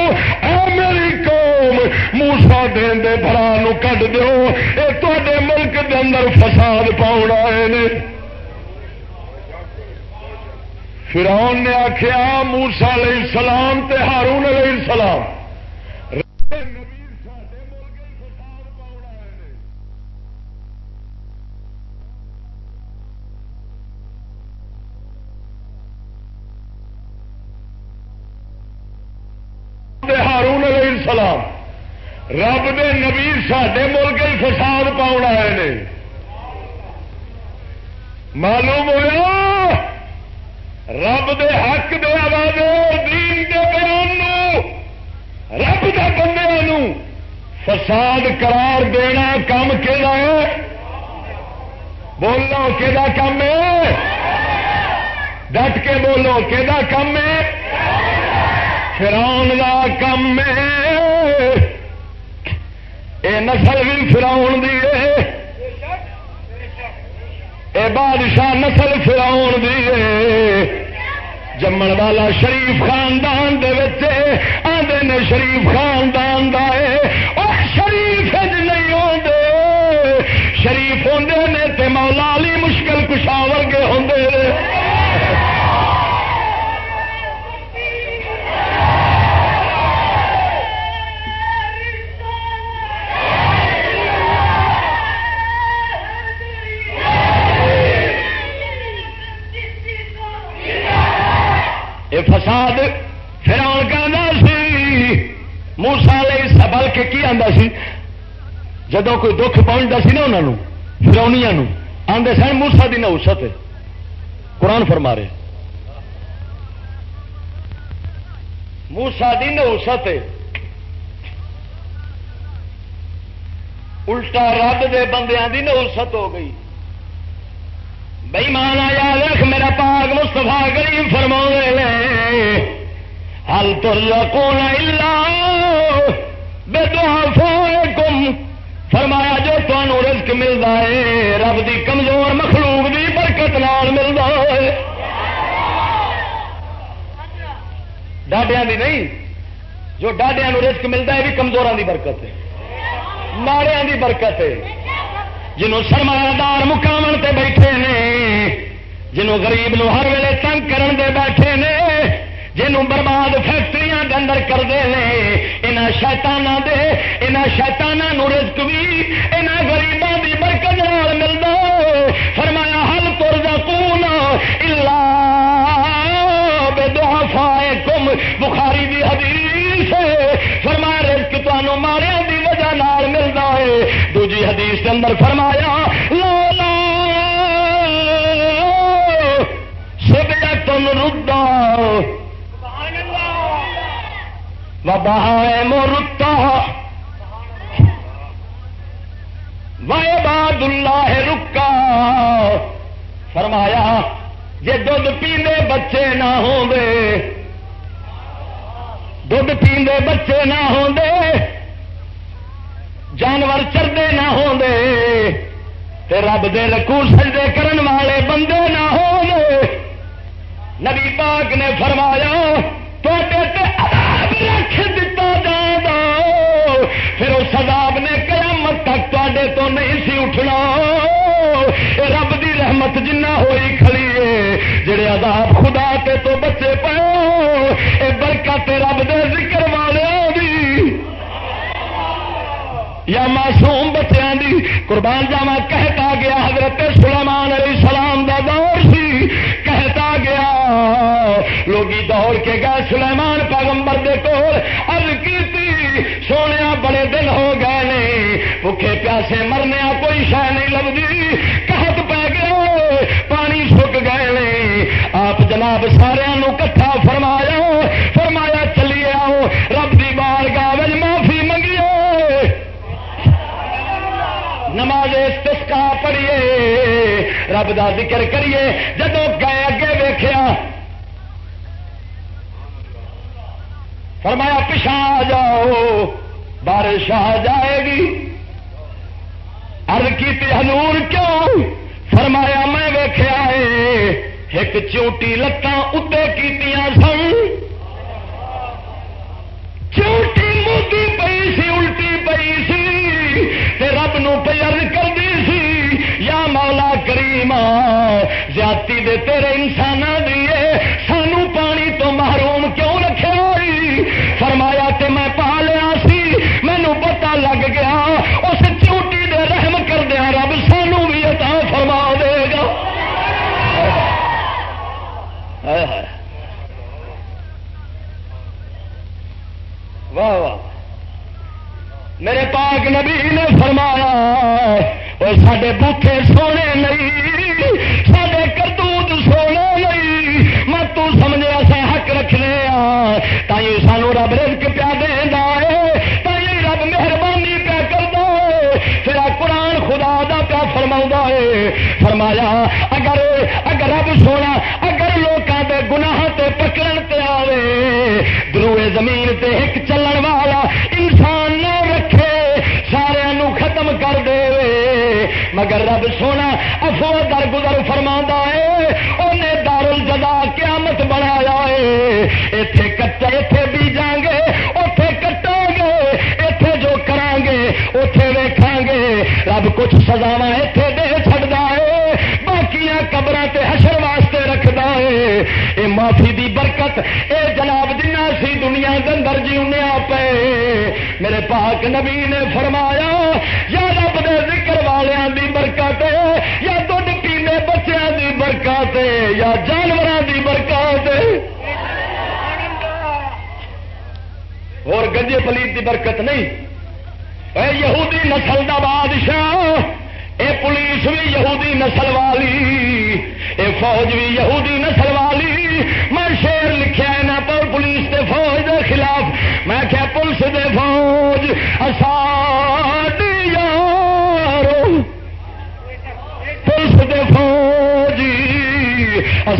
موسا دین دے برا کٹ دو یہ تے ملک دے اندر فساد پاؤ آئے نے فراؤن نے آخیا موسا علیہ السلام تے ہارون علیہ السلام رب دے نبی سڈے ملک فساد پاؤن آئے نے۔ معلوم ہوا رب دے حق دے آواز دین دے بیان رب دے بندے فساد قرار دینا کام کہ بولو کہ کام ہے؟ ڈٹ کے بولو کہ کام ہے؟ فراؤن کا کم ہے۔ اے نسل بھی فراؤن دی اے۔ بادشاہ نسل فراؤن دی جمن والا شریف خاندان دے آدھے نے شریف خاندان دا اور شریف نہیں آتے شریف آدھے فساد پھر سی موسا لے سبل کے کی آتا سی؟ جدو کوئی دکھ پہنچتا سی نا انہوں فرونیا آدھے سن موسا کی نوسط قرآن فرما رہے موسا کی نوسط الٹا رب دے بندیاں دی نوسط ہو گئی۔ بئی مانا یا رکھ میرا پاک مستفا کریم فرما ہل تر کون بے دعا کم فرمایا، جو تمہوں رزق ملتا ہے، رب دی کمزور مخلوق دی برکت نال ملتا ہے. ڈاڈیا دی نہیں، جو ڈاڈیا رزق ملتا ہے، بھی کمزوروں دی برکت ہے ناریا دی برکت ہے جنوں سرمایہ دار مقام تے بیٹھے نے جنوں غریب نو ہر ویلے تنگ کرن دے بیٹھے نے جنوں برباد فیکٹری کے اندر کرتے ہیں یہاں شیتانہ دے یہاں شیتانہ رزق بھی یہاں گریبوں کی برکت نال ملتا فرمایا حل تر جا کون بے کم بخاری دی حدیث فرمایا، رزق تمہوں ماریا دی وجہ نال ملتا ہے۔ دوجی حدیث کے اندر فرمایا، لا سب تم ردا بہائے مرتا۔ وائے باد اللہ رکا۔ فرمایا جی دھد پیندے بچے نہ ہوں دھد پیندے بچے نہ ہوں دے۔ جانور چردے نہ ہوں تے رب دے رکو سجدے کرن والے بندے نہ ہوں نبی پاک نے فرمایا تے تے عذاب رکھ دیتا جا پھر اس عذاب نے قیامت تک تے تو نہیں سی اٹھنا۔ رب دی رحمت جنہ ہوئی کھڑی ہے، جڑے عذاب خدا تے تو بچے پاؤ یہ برکت رب دے ذکر والے یا معصوم بچیاں دی قربان جاوا کہتا گیا، حضرت سلیمان علیہ السلام دا دور سی، کہتا گیا لوگ دوڑ کے گئے، سلیمان پیغمبر دے کول ارد کی سونے بڑے دن ہو گئے نے بکھے پیاسے مرنے کوئی شہ نہیں لگتی کہت پی گئے پانی سک گئے نے۔ آپ جناب سارا کٹھا فرمایا فرمایا استسکا پڑھیے۔ رب دا ذکر کریے۔ جدو گئے اگے ویخیا فرمایا پچھا جاؤ، بارش آ جائے گی۔ ارد کی حضور کیوں؟ فرمایا، میں ویخیا ایک چوٹی لتان اتنے کی سن۔ چوٹی موٹی پی سی، الٹی پی سی۔ رب نو پیار کرتی کریم جاتی دے تیرے انسان دیے سانو پانی تو محروم کیوں رکھا فرمایا تے میں پا لیا سی مینو پتا لگ گیا اس چوٹی دے رحم کردیا رب سانو بھی عطا فرما دے گا واہ واہ میرے پاک نبی نے فرمایا اور سڈے بوٹے سونے نہیں سڈے کرتوت سونے نہیں میں تو سمجھے سا حق رکھنے تھی سانو رب رزق پیا دینا ہے تھی رب مہربانی پیا کرتا ہے پھر قرآن خدا دا پیا فرما ہے فرمایا اگر اگر رب سونا اگر لوگوں کے گناہ تے پکڑن تے آوے دروے زمین تے ایک چلن والا مگر رب سونا افو در گزر فرما ہے انہیں دار الجدا قیامت بنایا ہے۔ اتے کٹا اتے بیجا گے اتے کٹا گے اتے جو کران گے اتے ویکھا گے۔ رب کچھ سزاوا اتے دے چڑھتا ہے۔ باقی قبر حشر واسطے ہے اے معافی دی برکت۔ اے جناب جنا سی دنیا کے اندر جیونے پے میرے پاک نبی نے فرمایا، یا رب دے ذکر والوں دی برکت، یا دھد پینے بچوں دی برکت، یا جانوروں دی برکت۔ اور گنجے پلیت دی برکت نہیں۔ اے یہودی نسل دا بادشاہ اے پولیس بھی یہودی نسل والی، اے فوج بھی یہودی نسل والی۔ میں شیر لکھا ہے نہ پر پولیس دے فوج دے خلاف۔ میں کیا پولیس دے فوج یارو پولیس دے فوج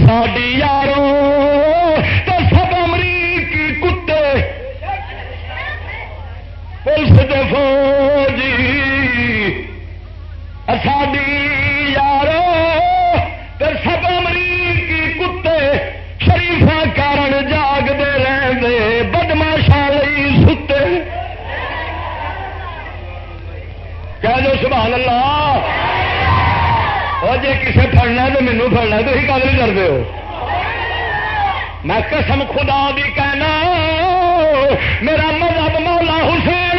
ساڈی یارو تو سب امریکی کتے۔ پولیس دے فوج۔ ساڈی یارو سب امریکی کتے شریفا کارن جاگتے رہتے بدماشا ستے کہہ دو سبحان اللہ اور جی کسے پڑنا تو مینو پڑنا تو ہی کل کرتے ہو میں قسم خدا بھی کہنا میرا مذہب مولا حسین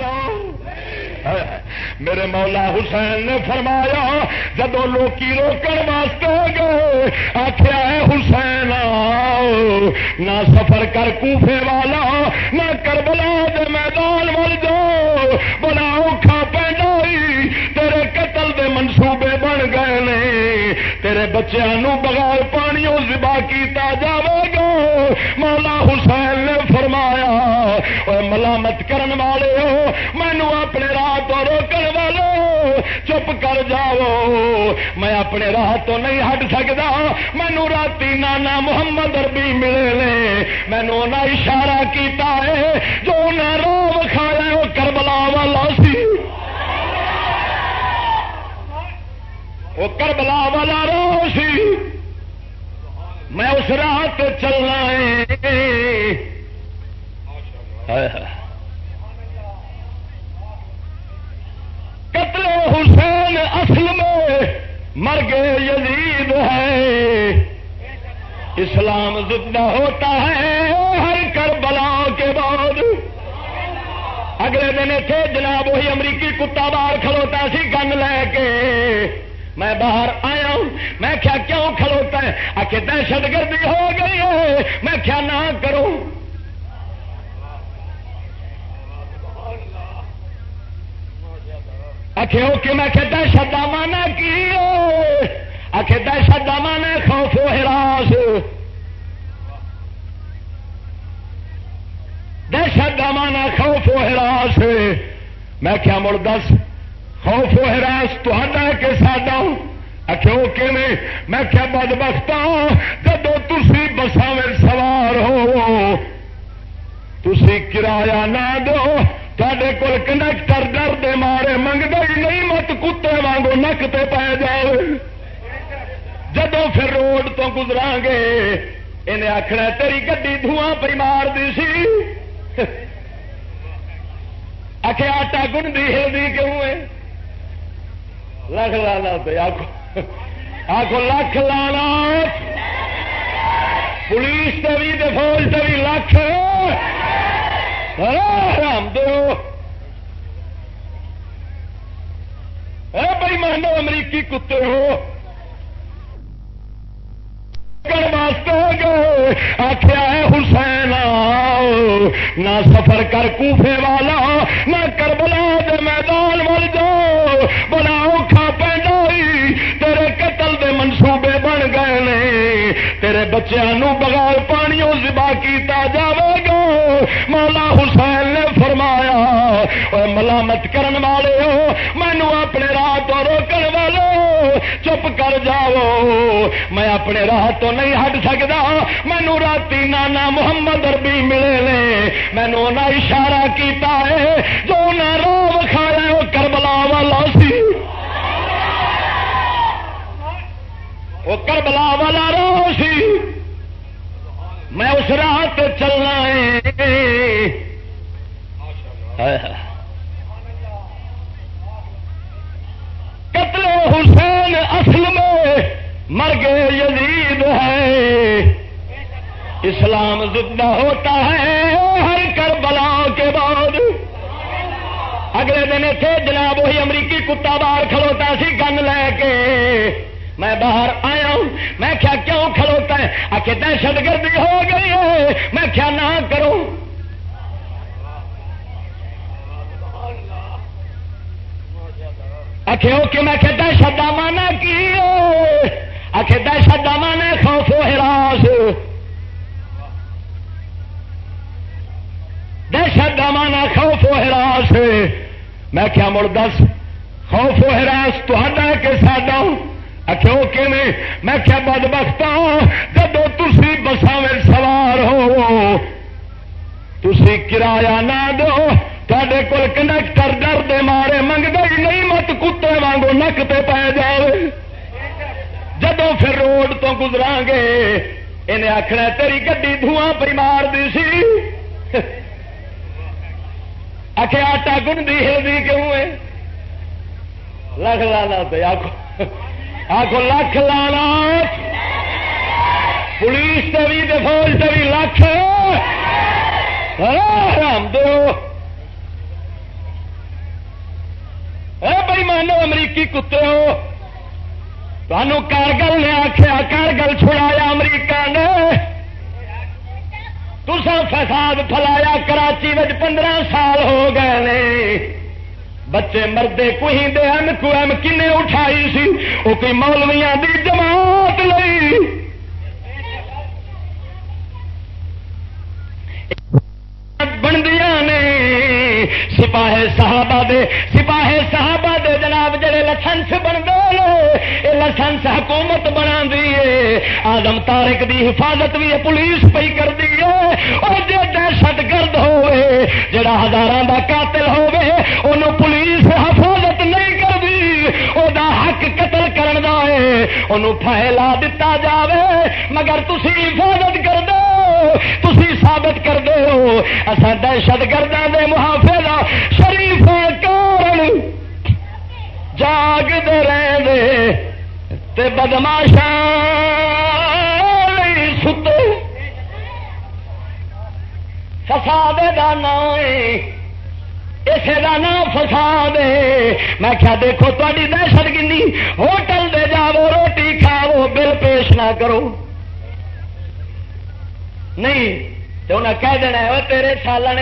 راہ میرے مولا حسین نے فرمایا جب لوکی روکن واسطے گئے آخیا ہے حسین نہ سفر کر کوفے والا، نہ کربلا دے میدان مل جاؤ بڑا اوکھا پیدا تیرے قتل دے منصوبے بن گئے نے۔ تیرے بچوں بغیر پانی ذبح کیتا جاوے گا۔ مولا حسین نے فرمایا ملامت کرن والے ہو مینو اپنے راہ تو روکن والے، چپ کر جاؤ، میں اپنے راہ تو نہیں ہٹ سکتا مینو رات نانا محمد اربی ملے نے مینو نہ اشارہ کیتا ہے، جو انہیں رو کھایا وہ کربلا والا سی۔ وہ کربلا والا رو سی۔ میں اس راہ تو چلنا ہے۔ قتل حسین اصل میں مرگ یزید ہے۔ اسلام زندہ ہوتا ہے ہر کر بلا کے بعد۔ اگلے دن تھے جناب، وہی امریکی کتا باہر کھلوتا سی گن لے کے۔ میں باہر آیا میں کیا کیوں کھلوتا ہے؟ آ کے دہشت گردی ہو گئی ہے۔ میں کیا نہ کروں؟ اوکے میں کہ دہشت مانا کی آخر دہشت مانا خوف و ہراس۔ دہشت مانا خوف و ہراس۔ میں کیا مڑ دس؟ خوف و ہراس تو کہ ساڈا آخو کہ میں کیا بد بخت ہاں؟ جب تھی بسا میں سوار ہو تھی کرایہ نہ دو تے کول کنڈکٹر ڈر دے مارے منگتا ہی نہیں، مت کتے وانگو نک تے پی جاؤ۔ جدو پھر روڈ تو گزرا گے، انہیں آخنا تیری گی دھواں پی مار دی سی۔ آخ آٹا گنڈی ہلدی کیوں ہے؟ لکھ لانا پہ آخو آخو لکھ لانا پولیس سے بھی فوج سے بھی لکھ۔ رام دو بھائی مانو امریکی کتے ہو۔ واسطے گئے آخیا ہے حسین نہ سفر کر کوفے والا، نہ کربلا دے میدان مل جاؤ بڑا اوکھا منصوبے بن گئے نے، تیرے بچوں بغیر پانیوں زبا کیتا جاوے گا۔ مولا حسین نے فرمایا اور ملامت کرن والے ہو مینو اپنے راہ تو روکن والے چپ کر جاؤ۔ میں اپنے راہ تو نہیں ہٹ سکتا مینو رات نانا محمد اربی ملے نے۔ مینو نہ اشارہ کیتا ہے، جو نہ رو کھایا وہ کربلا والا سی وہ کربلا والا رو سی میں اس راہ چلنا ہے۔ قتل حسین اصل میں مرگ یزید ہے۔ اسلام زندہ ہوتا ہے ہر کربلا کے بعد۔ اگلے دن تھے جناب، وہی امریکی کتا باہر کھلوتا سی گن لے کے۔ میں باہر آیا ہوں، میں کیا کیوں کھلوتا ہے؟ آ کے دہشت گردی ہو گئی ہے، میں کیا نہ کروں؟ اوکے میں کہ دہشت کا مانا کی آخر دہشت کا مانا خوف و ہراس دہشت کا مانا خوف و ہراس میں کیا مڑ دس؟ خوف و ہراس تو کہ ساڈا کیوں کہ میں کیا بد بخت ہوں ہاں؟ جب تھی بسا میں سوار ہو تھی کرایہ نہ دو تے کول کنڈکٹر ڈر دے مارے منگتا ہی نہیں، مت کتے وانگو نک تے پی جائے جدو پھر روڈ تو گزرا گے انہیں آخنا تیری گی دھواں پی مار دی سی۔ آخ آٹا گنڈی ہلدی کیوں ہے؟ لکھ لانا پہ آخو آخو لکھ لانا۔ پولیس سے بھی فوج سے بھی لکھ۔ رام دو بھائی مانو امریکی کتے ہو۔ تمہوں کارگل نے آخیا کارگل چھڑایا امریکہ نے۔ تسا فساد فلایا کراچی میں پندرہ سال ہو گئے بچے مردے کوئی دے ایم کو ایم کنے اٹھائی سی؟ وہ کوئی مولویاں دی جماعت لئی۔ بندیاں نے سپاہ صحابہ دے سپاہے صحابہ دے جناب جڑے لسنس بنتے یہ لسنس حکومت بنا دیے آدم تارک دی حفاظت بھی پولیس پی کر دی ہے اور جی دہشت گرد ہوئے، جڑا ہزار کا قاتل ہوئے انہوں پولیس حفاظت نہیں کرتی وہ حق قتل کرن دا ہے انہوں پھیلا دتا جاوے، مگر تسی حفاظت کر دو تسی ثابت کر دو اصا دہشت گردوں دے محافظ شریف کارن جاگ رہے تے بدماشا ستے۔ فساد کا نام اسے کا نام فساد میں کیا دیکھو تاری دہشت گنی۔ ہوٹل دے جاو روٹی کھاو بل پیش نہ کرو۔ نہیں تو انہیں کہہ دینا ہے تیرے سالان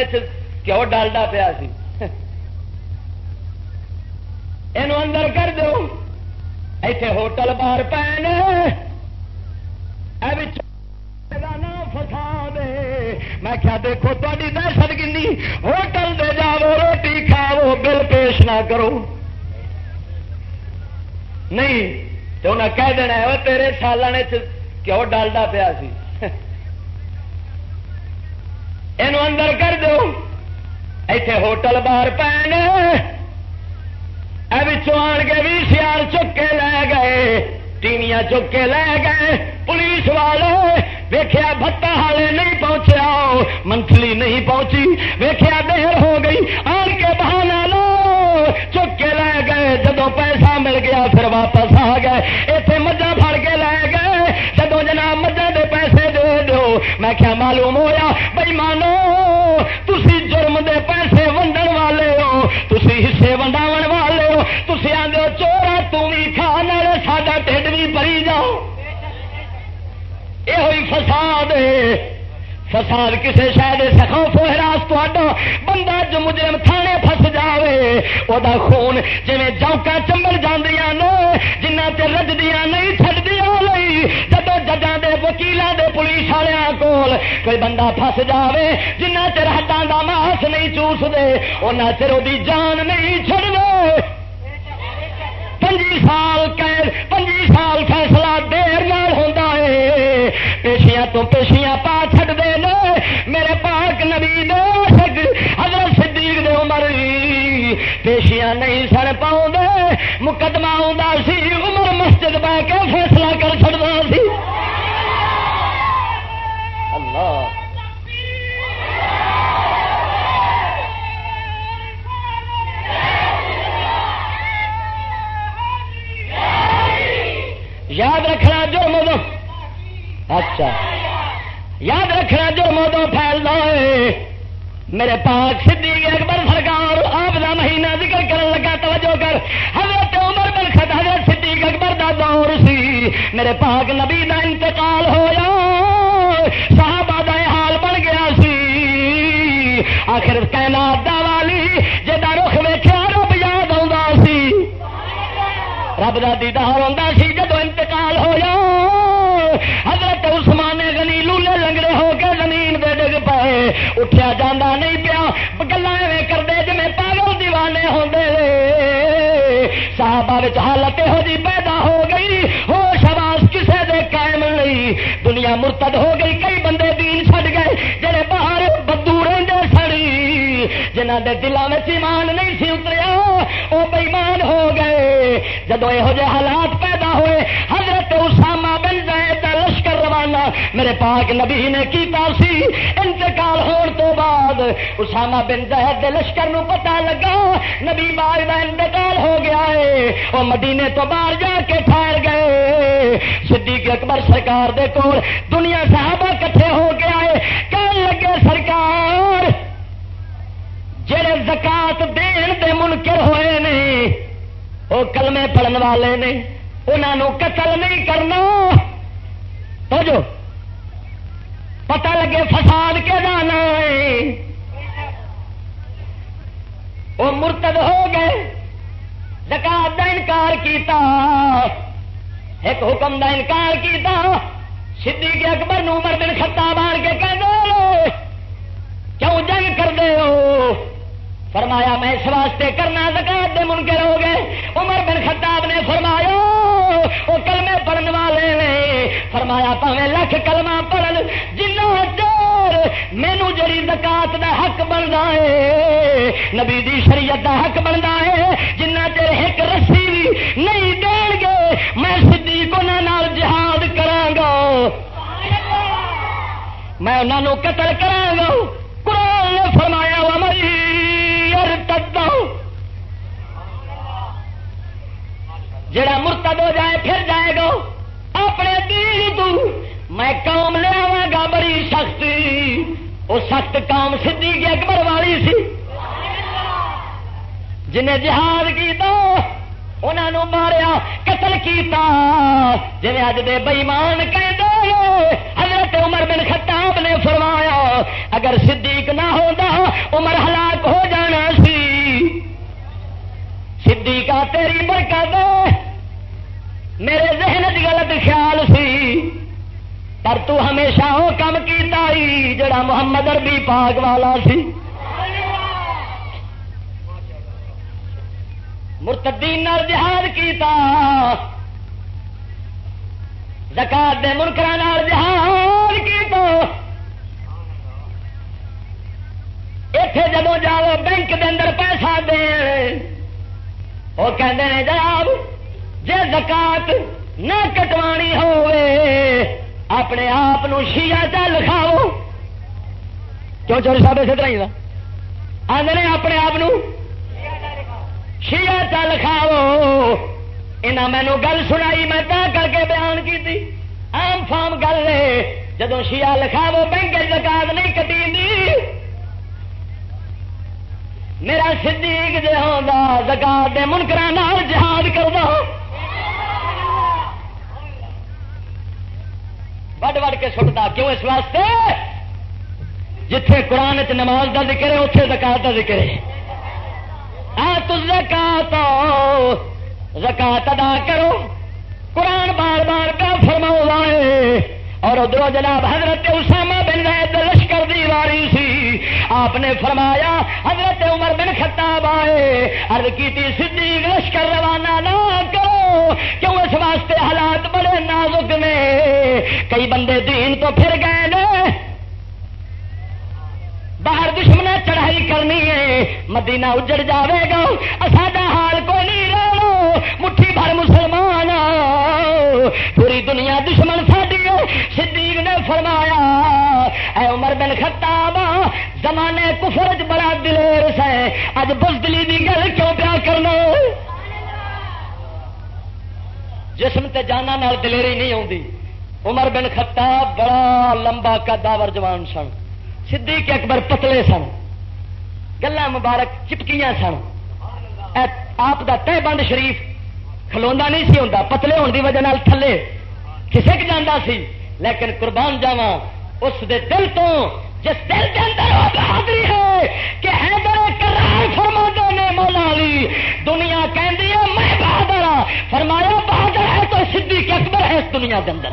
کیوں ڈالڈا پیا سی؟ یہ اندر کر دو۔ ایتھے ہوٹل باہر پے فسا دے۔ میں کیا دیکھو تاری دہشت گنی۔ ہوٹل دے جاو روٹی کھاو بل پیش نہ کرو۔ نہیں تو انہیں کہہ دینا ہے تیرے سالان کیوں ڈالڈا پیا سی؟ یہ اندر کر دو۔ ایتھے ہوٹل باہر پے آن کے بھی سیال چک کے لے گئے ٹینیاں چک کے لے گئے، پولیس والے ویخیا بٹا والے نہیں پہنچیا، منتھلی نہیں پہنچی ویخیا دیر ہو گئی، آن کے بہانا لو چک کے لے گئے جدو پیسہ مل گیا پھر واپس آ گئے اتنے مجھا پڑ کے لے گئے جدو جناب مجھا دے میں کیا معلوم ہوا بھائی مانو تھی جرم دے پیسے ونڈن والے ہو تھی حصے ونڈاو والے ہو تھی آدھے چورا تھی کھا نالے ساڈا ٹھڈ بھی بری جاؤ یہ ہوئی فساد فساد کسی شاید سخوف ہراس تو بندہ جو مجرم تھانے فس جائے وہ خون جی جوکا چمبل جاندیاں نے، جنہ چ رجدیاں نہیں چڈدیا نہیں جب ججاں دے وکیلاں دے پولیس والوں کول کوئی بندہ فس جاوے، جنہ چر ہڈاں دا ماس نہیں چوس دے ان چر وہ جان نہیں چڑ دے پنجی سال قید پنجی سال فیصلہ دیر نال ہوتا ہے۔ پیشیاں تو پیشیاں پا چڑ دے میرے پاک نبی دے حضرت صدیق دے عمر پیشیاں نہیں سن پاؤں مقدمہ آ سی، عمر مسجد بہ کے فیصلہ کر چڑتا سی۔ اللہ۔ یاد رکھنا جو مدو اچھا. یاد رکھنا جو مدو پھیلنا ہے میرے پاک سی اکبر سرکار، آپ کا مہینہ ذکر کر لگا، توجہ کر. حضرت عمر بن خط حضرت صدیق اکبر دا دور سی. میرے پاک نبی دا انتقال ہوا صحابہ دا حال بن گیا سی. آخر کائنات دا والی جا رخ ویچیا رب یاد آ سی. رب کا دیدار ہوتا سی. جدو حضرت عثمان گنی لولے لنگڑے ہو کے زمین دے ڈگ پائے۔ اٹھیا جانا نہیں پیا۔ گلا کرتے جی پاگل دیوانے ہوتے صحابہ حالت یہو جی پیدا ہو گئی۔ ہو شباس کسے دے قائم نہیں۔ دنیا مرتد ہو گئی۔ کئی بندے دین چھڈ گئے۔ جڑے باہر بدو رہتے سڑی جنہ دے دلوں میں ایمان نہیں سی اتریا، وہ بےمان ہو گئے۔ جدو یہ حالات پیدا ہوئے، حضرت اسامہ بن زید لشکر روانہ، میرے پاک نبی نے کیتا سی، انتقال ہون تو بعد اسامہ بن زید لشکر نو پتا لگا، نبی باغ کا انتقال ہو گیا ہے وہ مدینے تو باہر جا کے ٹھہر گئے۔ صدیق اکبر سرکار دے کول دنیا صحابہ کٹھے ہو گیا ہے۔ کہنے لگے سرکار، جڑے زکات دین دے منکر ہوئے نے وہ کلمے پڑھن والے نے انہوں قتل نہیں کرنا۔ تو جو پتا لگے فساد کے جانا ہے؟ وہ مرتد ہو گئے۔ زکات کا انکار کیتا۔ ایک حکم کا انکار کیتا۔ سدھی کے اکبر عمر بن خطاب آن کے کہہ دو کیوں جنگ کر دے ہو؟ فرمایا میں اس واسطے کرنا زکات دے منکر ہو گئے۔ بن خطاب نے فرمایا، وہ کلمے پڑھنے والے نے فرمایا، پاوے لکھ کلمہ پڑھن، جنہ چور مینو جڑی زکات دا حق بنتا ہے، نبی دی شریعت دا حق بنتا ہے، جنہ چر ایک رسی بھی نہیں دین گے، میں سدھی کو جہاد کرا میں انہوں قتل کرا قرآن نے فرمایا مری جڑا مرتد ہو جائے پھر جائے گا۔ اپنے دین تو میں قوم لیا گا بڑی سخت۔ وہ سخت قوم سی کی اکبر والی سی۔ جنہیں جہاد کی تو انہوں ماریا، قتل کیتا۔ جی اج دے بئیمان کہ حضرت عمر بن خطاب نے فرمایا، اگر صدیق نہ ہوتا عمر ہلاک ہو جانا سی۔ صدیق تیری برکت میرے ذہن چ غلط خیال سی، پر تو ہمیشہ وہ کام کیتا ہی، جڑا محمد اربی پاک والا سی۔ مرتدین جہاد کیتا۔ زکات دے منکر جہاد کیتا۔ اتے جب جاؤ، بینک کے اندر پیسہ دین وہ کہتے ہیں جناب جی زکات نہ کٹوانی ہوئے اپنے آپ شیا چا لکھاؤ۔ کیوں چوری صاحب اسے طرح آدھے اپنے آپ شیا چا لکھاؤ۔ یہاں مینو گل سنائی، میں تا کر کے بیان کی آم فام گل جدو شیا لکھاو بینک زکات نہیں کٹی میرا صدیق جی ہوگا زکات دے منکرا جہاد کر دو وڈ وڈ کے سٹتا کیوں اس واسطے؟ جتھے قرآن چ نماز کا ذکر ہے اتنے زکات کا ذکر ہے۔ آ زکات زکات ادا کرو۔ قرآن بار بار کا فرما ہے اور ادھر جناب حضرت اسامہ بن زید لشکر دی واری سی۔ آپ نے فرمایا، حضرت عمر بن خطاب آئے۔ ارد کی صدیق لشکر روانہ نہ کرو، کیوں اس واسطے حالات بڑے نازک نے کئی بندے دین تو پھر گئے نے باہر دشمن چڑھائی کرنی ہے۔ مدینہ اجڑ جاوے گا۔ ساڈا حال کوئی نہیں رہو مٹھی بھر مسلمان پوری دنیا دشمن ساڈی صدیق نے فرمایا، اے عمر بن خطاب، زمانے کفر بڑا دلیر سے اج بزدلی کی گل کیوں پیا کرنا؟ جسم تے جانا نال دلیری نہیں آتی عمر بن خطاب بڑا لمبا قداور جوان سن۔ صدیق اکبر پتلے سن گلا مبارک چپکیاں سن۔ آپ دا تہ بند شریف کھلوا نہیں سی ہوتا پتلے ہونے کی وجہ تھلے کسک جانا سی، لیکن قربان جاوا اس دے دل تو، جس دل کے اندر وہ بہادری ہے کہ حیدر کرار فرما نے، مولا علی، دنیا کہندی ہے، میں بہادر ہاں۔ فرمایا، بہادر ہے تو صدیق اکبر ہے اس دنیا کے اندر۔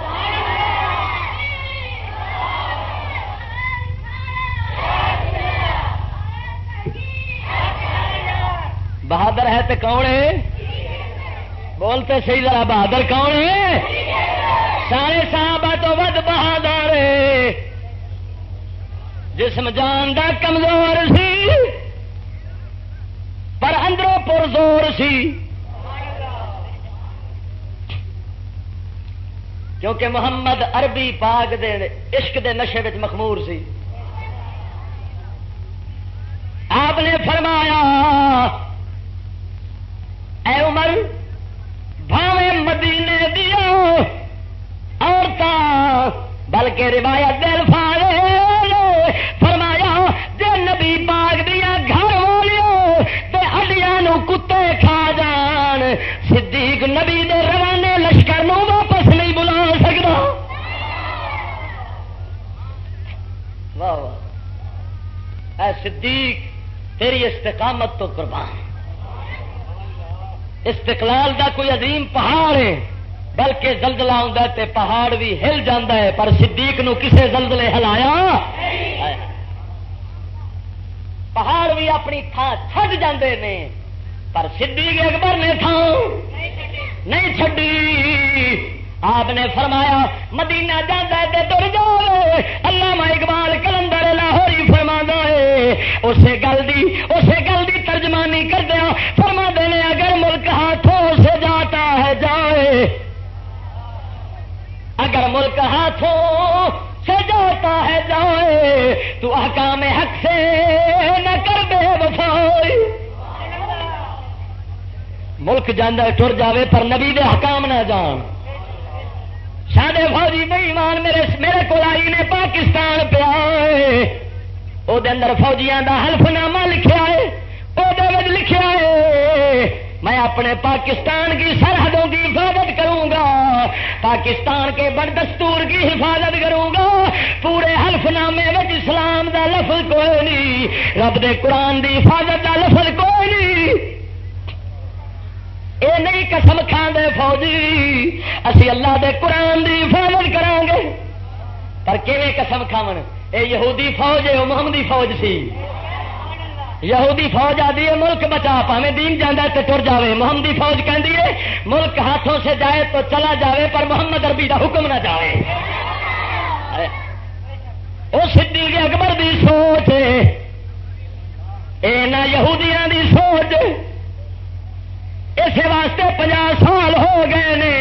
بہادر ہے تو کون ہے؟ بولتے صحیح ذرا بہادر کون ہے؟ سارے صحابہ تو ود بہادر جسم جان دا کمزور سی، پر اندروں پرزور سی۔ کیونکہ محمد عربی پاک دے عشق دے نشے مخمور سی آپ نے فرمایا اے عمر بھاوے مدینے دیا عورتیں بلکہ روایت دل فارے فرمایا، جے نبی باغ دیا گھر والے ہڈیا کتے کھا جان، صدیق نبی دے روانے لشکر نو واپس نہیں بلا سکتا واہ۔ اے صدیق، تیری استقامت تو قربان۔ استقلال دا کوئی عظیم پہاڑ ہے۔ بلکہ زلزلہ آتا تے پہاڑ بھی ہل جاتا ہے پر صدیق نو کسے زلزلے ہلایا؟ پہاڑ بھی اپنی تھان چھڈ جاندے نے پر صدیق اکبر نے تھان نہیں چڈی آپ نے فرمایا مدینہ جانا ہے تر جاؤ اللہ اقبال کلندر لاہور ہی فرما ہے۔ اسے گل دی اسے گل دی ترجمانی کر دیا فرما دینے اگر ملک ہاتھوں سے جاتا ہے جائے اگر ملک ہاتھوں سے جاتا ہے جائے، تو احکام حق سے نہ کر دے وفائی۔ ملک جانا ٹر جاوے پر نبی دے حکام نہ جان۔ سڈے فوجی بےمان میرے میرے کو آئی نے پاکستان پیا وہ اندر فوجیاں دا حلف نامہ لکھا ہے وہ لکھا ہے میں اپنے پاکستان کی سرحدوں کی حفاظت کروں گا، پاکستان کے بڑ دستور کی حفاظت کروں گا، پورے حلف نامے اسلام دا لفظ کوئی نہیں، رب دے قرآن دی حفاظت دا لفظ کوئی نہیں۔ یہ نہیں قسم کھانے فوجی، اسی اللہ دے قرآن دی حفاظت کران گے۔ پر کیویں قسم کھاون؟ اے یہودی فوج ہے محمدی فوج سی۔ یہودی فوج آدھی ہے، ملک بچا پاوے دین جانا تو تر جائے محمدی فوج کہہ ہے، ملک ہاتھوں سے جائے تو چلا جائے پر محمد اربی کا حکم نہ جائے وہ سی اکبر دی سوچ۔ یہودیاں دی سوچ۔ اس واسطے پناہ سال ہو گئے نے۔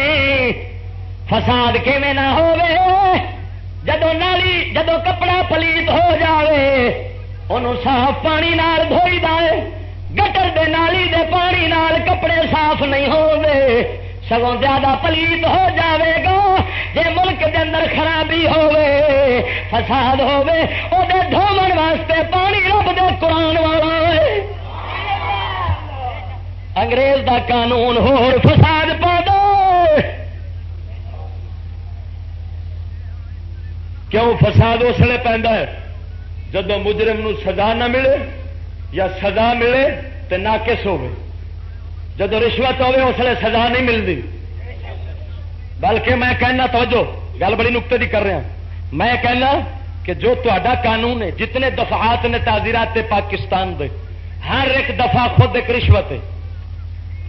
فساد کیون نہ ہو جدو نالی جدو کپڑا پلیت ہو جائے انہوں صاف پانی نال دھوئی دے گٹر دے نالی دے پانی نال کپڑے صاف نہیں ہو سگوں زیادہ پلیت ہو جاوے گا جے ملک دے اندر خرابی ہوے فساد ہوے او دے دھومن واسطے پانی رب دے قرآن والا ہے انگریز دا قانون ہو فساد پا دو کیوں فساد اس لیے پہنتا ہے جب مجرم نو سزا نہ ملے یا سزا ملے تو ناقص ہوگی جب رشوت ہوے اس لیے سزا نہیں ملتی بلکہ میں کہنا، توجہ، گل بڑی نقطے کی کر رہا میں کہنا کہ جو تا قانون ہے، جتنے دفعات نے تعزیرات پاکستان دے، ہر ایک دفعہ خود ایک رشوت ہے۔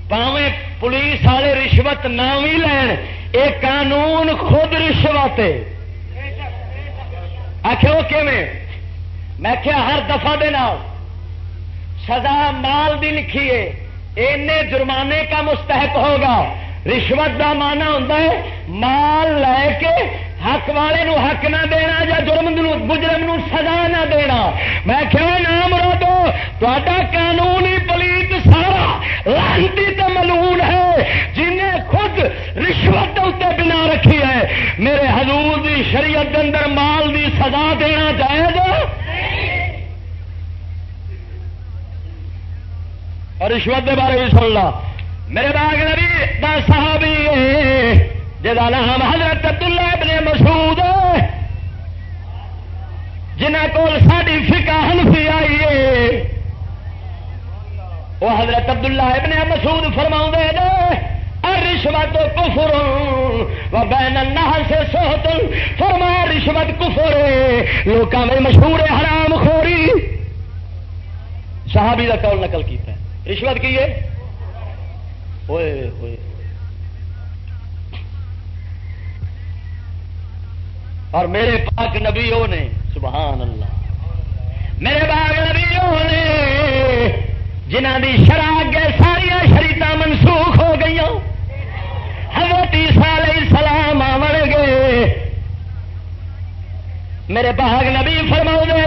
پاوے پولیس والے رشوت نہ بھی لین یہ قانون خود رشوت ہے۔ آخر وہ میں کیا ہر دفعہ دینا سزا مال دی لکھیے اینے جرمانے کا مستحق ہوگا۔ رشوت کا مانا ہوتا ہے، مال لے کے حق والے نو حق نہ دینا یا جرم مجرم نو سزا نہ دینا۔ میں کیا نام رو دو تا قانونی پلیت سارا، لانتی تو ملون ہے۔ جنہیں خود رشوت اتنے بنا رکھی ہے، میرے حضور دی شریعت اندر مال دی سزا دینا جائز اور رشوت کے بارے بھی سن لا۔ میرے باغ نبی صحابی جا نام حضرت عبداللہ ابن مسعود جنہ کو ساری فکا ہنفی آئی ہے، وہ حضرت عبداللہ ابن مسعود فرما دے رشوت کفر بین سے سوت فرما رشوت کفر لوگوں میں مشہور حرام خوری۔ صحابی کا قول نقل کیتا ہے۔ رشوت کی ہے؟ اور میرے پاک نبی نے، سبحان اللہ۔ میرے پاک نبی نے جنہ کی شرح گئے ساریا شریت منسوخ ہو گئی حضرت علیہ السلام آن گے۔ میرے پاک نبی فرما دے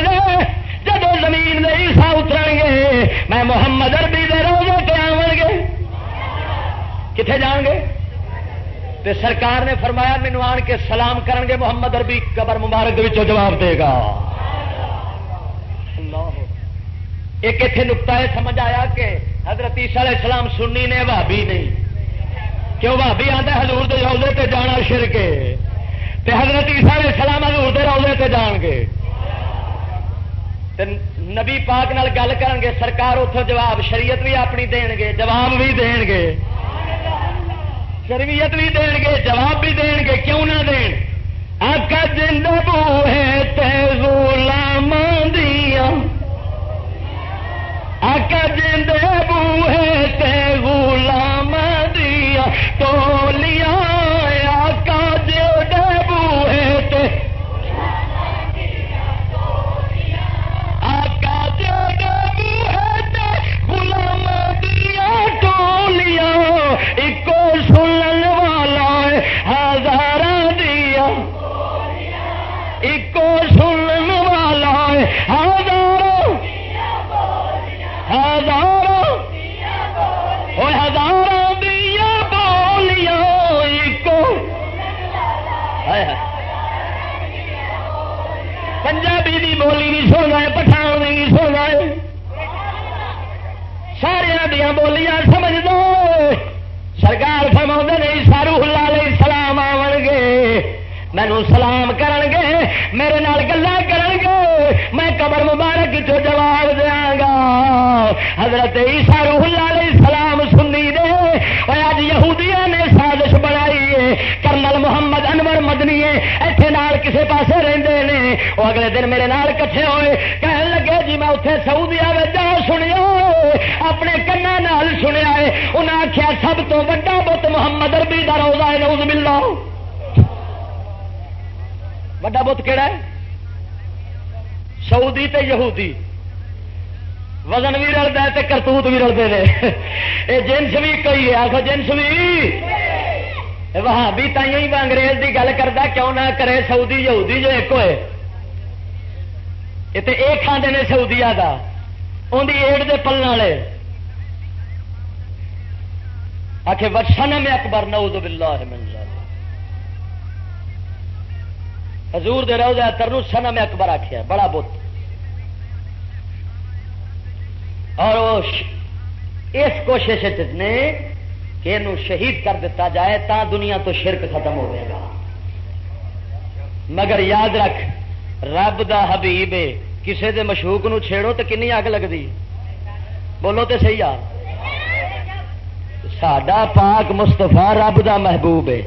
جب زمین دے عیسا اتر گے، میں محمد اربی دے روزے پہ آن گے۔ کتنے جان گے؟ تے سرکار نے فرمایا مینو آن کے سلام کرن گے محمد اربی قبر مبارک جواب دے گا۔ ایک اتنے نکتا ہے سمجھ آیا کہ حضرت عیسیٰ علیہ السلام سننی نے بھابی نہیں۔ کیوں؟ بھابی آتا حضور دے روزے تے جانا شر کے حضرت عیسیٰ علیہ السلام حضور دے روزے تے جان گے۔ تے نبی پاک نال گل کر گے، سرکار اتوں جواب شریعت بھی اپنی دین گے، جواب بھی دین گے۔ تربیت بھی دین گے جواب بھی دین گے کیوں نہ دین؟ آقا جن بو ہے تیزولام دیا آقا جن بو ہے تیزولام دیا تو لیا ایک سنن والا ہزار ہزار ہزار دیا بولیاں ایک۔ پنجابی دی بولی بھی سونا ہے، پٹھان بھی سونا ہے۔ سارے دیا بولیاں سمجھ دو۔ سرکار فرما نہیں سارو علیہ السلام آن گے مینو سلام کرن گے۔ میرے نال گلا کرن گے، میں قبر مبارک چو جواب دیا گا۔ حضرت عیسیٰ روح اللہ علیہ السلام سنی دے، اور اج یہودیاں نے سازش بنائی ہے۔ کرنل محمد انور مدنی ایتھے نال کسے پاسے رہندے نے۔ وہ اگلے دن میرے نال کٹھے ہوئے کہن لگے جی میں اتنے سعودیا میں جا سنیا اپنے کنا نال سنیا ہے۔ انہیں آخیا سب تو وا بت محمد اربی کا روزہ ہے نوز ملنا وا بت کہڑا ہے سعودی تے یہودی وزن بھی رلتا ہے کرتوت بھی رلتے ہیں یہ جنس بھی کوئی ہے آخو جنس بھی وہاں بھی تھی انگریز کی گل کرتا کیوں نہ کرے سعودی یہودی جو ایک ہوئے یہ تو یہ کھانے نے سعودیا کا اندی ایڈ دے پلن والے آخ ورشن میں اکبر نعوذ باللہ من حضور دے روزہ ترنو سنم اکبر آخیا بڑا بت۔ اور اس کوشش نے کہ یہ شہید کر دیتا جائے تا دنیا تو شرک ختم ہو جائے گا۔ مگر یاد رکھ، رب دا حبیب کسے دے مشوق نو چھیڑو تو کنی اگ لگتی بولو تو صحیح آ ساڈا پاک مستفا رب دا محبوب ہے۔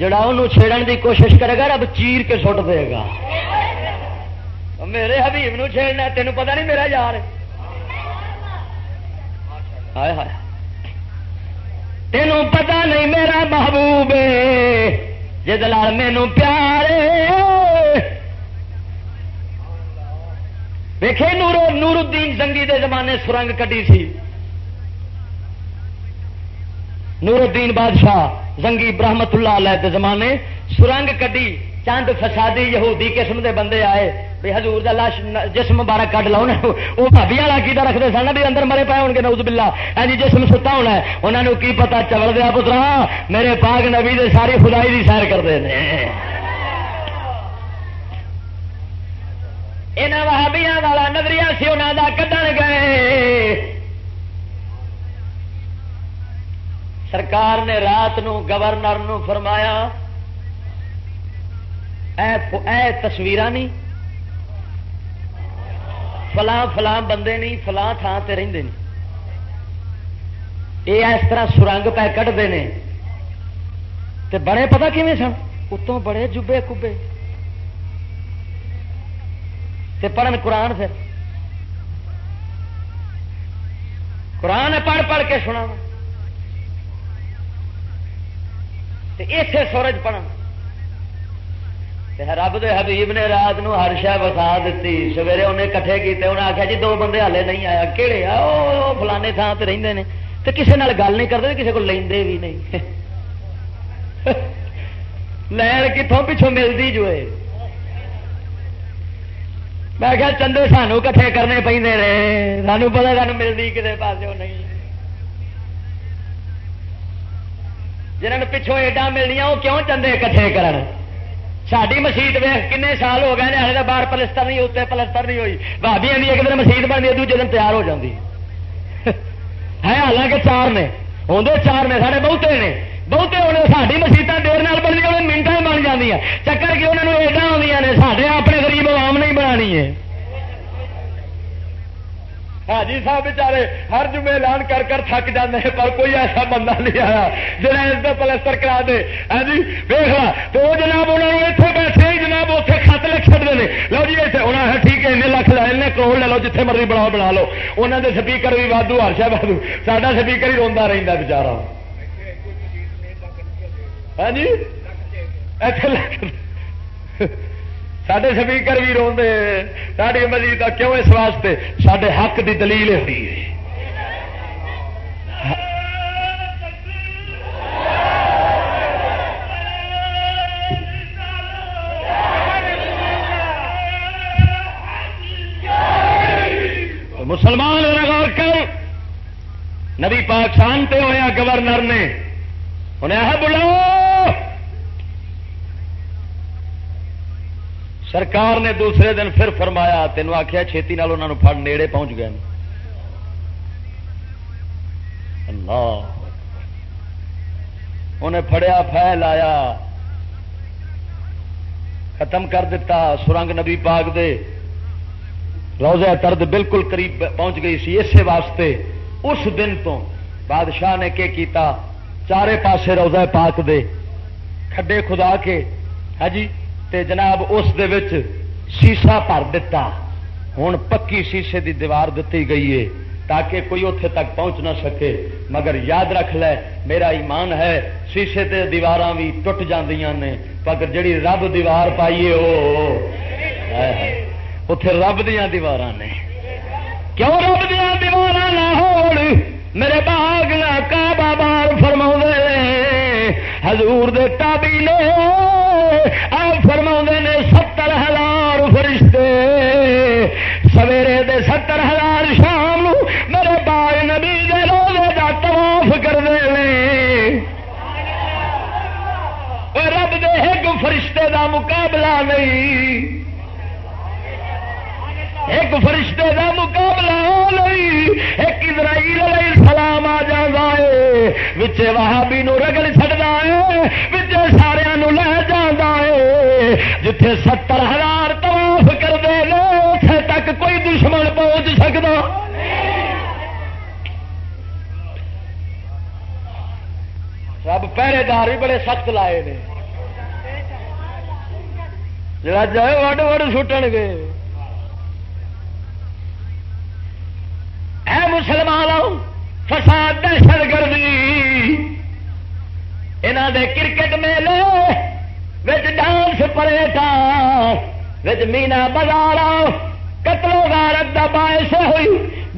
جڑا انہوں چھیڑن دی کوشش کرے گا، رب چیر کے سٹ دے گا۔ میرے حبیب نو چھیڑنا تینوں پتہ نہیں میرا یار ہائے ہائے۔ تینوں پتہ نہیں میرا محبوب جال مینو پیار ویخے نور نور الدین زنگی دے زمانے سرنگ کٹی سی۔ نور الدین بادشاہ، زنگی برحمت اللہ علیہ دے زمانے، سرنگ کٹی چند فسادی یہودی قسم دے بندے آئے بھی حضور دا لاش جسم مبارک کٹ لاؤ وہ بھابی والا کی رکھتے سن بھی اندر مرے پائے ہو نوز بلا ہاں جی جسم ستا ہونا ہے۔ انہوں نے کی پتا چبل دیا پترا؟ میرے پاک نبی دے ساری خدائی دی سیر کرتے ہیں یہاں وہابیا والا نظریہ سی انہوں کا کھن گئے۔ سرکار نے رات نو گورنر نو فرمایا، اے اے تصویر نہیں فلاں فلاں بندے نہیں فلاں تھان سے رہتے ہیں یہ اس طرح سرنگ پہ کٹتے ہیں تے بڑے پتا کھے سن؟ اتوں بڑے جبے کبے۔ تے پڑھن قرآن پھر۔ قرآن پڑھ پڑھ کے سنا اتے سورج پڑھن رب دے حبیب نے رات نو ہر شہ وسا دیتی سویرے انہیں کٹھے کیتے، انہیں آخیا جی دو بندے ہالے نہیں آیا۔ کہڑے آ؟ فلانے تھان سے رہتے ہیں تو کسی نال گل نہیں کرتے کسی کو لے بھی نہیں۔ لین کتوں پچھوں ملتی جو ہے میں کیا چندے سانو کٹھے کرنے پہ سانو پتا سانو ملتی کسی پاس نہیں۔ جنہوں پچھوں ایڈا ملنیا وہ کیوں چندے کٹھے کرن؟ ساری مسیت ویخ کن سال ہو گئے ہلے باہر پلستر نہیں اتنے پلستر نہیں ہوئی۔ بھابی ایک دن مسیت بنتی ہے، دوجے دن تیار ہو جاتی ہے حالانکہ چار نے آدھے چار نے سارے بہتے نے۔ بہتے ہونے ساری مسیطیں دیر بنتی ہونے منٹا ہی بن جی چکر کے انہوں نے ایڈا آدی نے سارے اپنے غریب عوام نہیں بنانی ہے۔ حاجی صاحب بچارے ہر جمعے اعلان کر کر تھک جاتے ہیں، پر کوئی ایسا بندہ نہیں آیا۔ جہاں اس کا پلستر کرا دے۔ ہاں جی ویخ تو وہ جناب انہوں نے اتنے بیٹھے جناب اتنے خط لکھ چڑتے ہیں لو جی اتنے انہیں ٹھیک ہے ان لکھ لے کروڑ لے لو جتنے مرضی بناؤ بنا لو۔ انہوں نے سپیکر بھی وادو ہر شا وادو ساڈا سپیکر ہی روا رہتا بچارا ہاں جی؟ سڈے سپیکر بھی روڈ ساری مزید کیوں اس واسطے سڈے حق کی دلیل ہوئی ہے مسلمان غور کر نبی پاک شانتے ہوا گورنر نے انہیں بلاؤ سرکار نے دوسرے دن پھر فرمایا، تینوں آخیا چھتی نال انہوں پڑ نیڑے پہنچ گئے اللہ۔ انہیں فڑیا پھیل آیا۔ ختم کر دیتا سرنگ نبی پاک دے۔ روزہ ترد بالکل قریب پہنچ گئی سی اسی واسطے اس دن تو بادشاہ نے کہ کیتا؟ چارے پاسے روزہ پاک دے۔ کھڈے خدا کے۔ ہے ہاں جی؟ تے جناب اس شیشا بھر دتا۔ ہوں پکی شیشے دی دیوار دیتی گئی ہے تاکہ کوئی اتے تک پہنچ نہ سکے۔ مگر یاد رکھ لے، میرا ایمان ہے، شیشے تے دیوار بھی ٹوٹ نے۔ مگر جڑی رب دیوار پائیے وہ اتے رب دیا دیوار نے۔ کیوں رب دیا دیوار نہ ہو میرے باغ نہ کعبہ بار فرما حضور دے تابی نے آپ فرما نے ستر ہزار فرشتے۔ سویرے دے ستر ہزار شام میرے باغ نبی دے روزے دا طواف کر دے رب دے ایک فرشتے دا مقابلہ نہیں۔ ایک فرشتے دا مقابلہ نہیں۔ ایک اسرائیل علیہ السلام آ جانا ہے بچے وہابی نو رگڑ چڑھتا ہے بچے سارا لے جانا ہے۔ جتھے ستر ہزار طواف کر دے اتنے تک کوئی دشمن پہنچ سکتا سب پہرے دار بھی بڑے سخت لائے نے۔ جڑا جائے وڈ وڈ سٹن گے۔ اے مسلمان فساد دہشت گردی یہاں دے کرکٹ میلے وچ ڈانس پریٹا وچ مینا بازار قتل و غارت دا باعث ہوئی،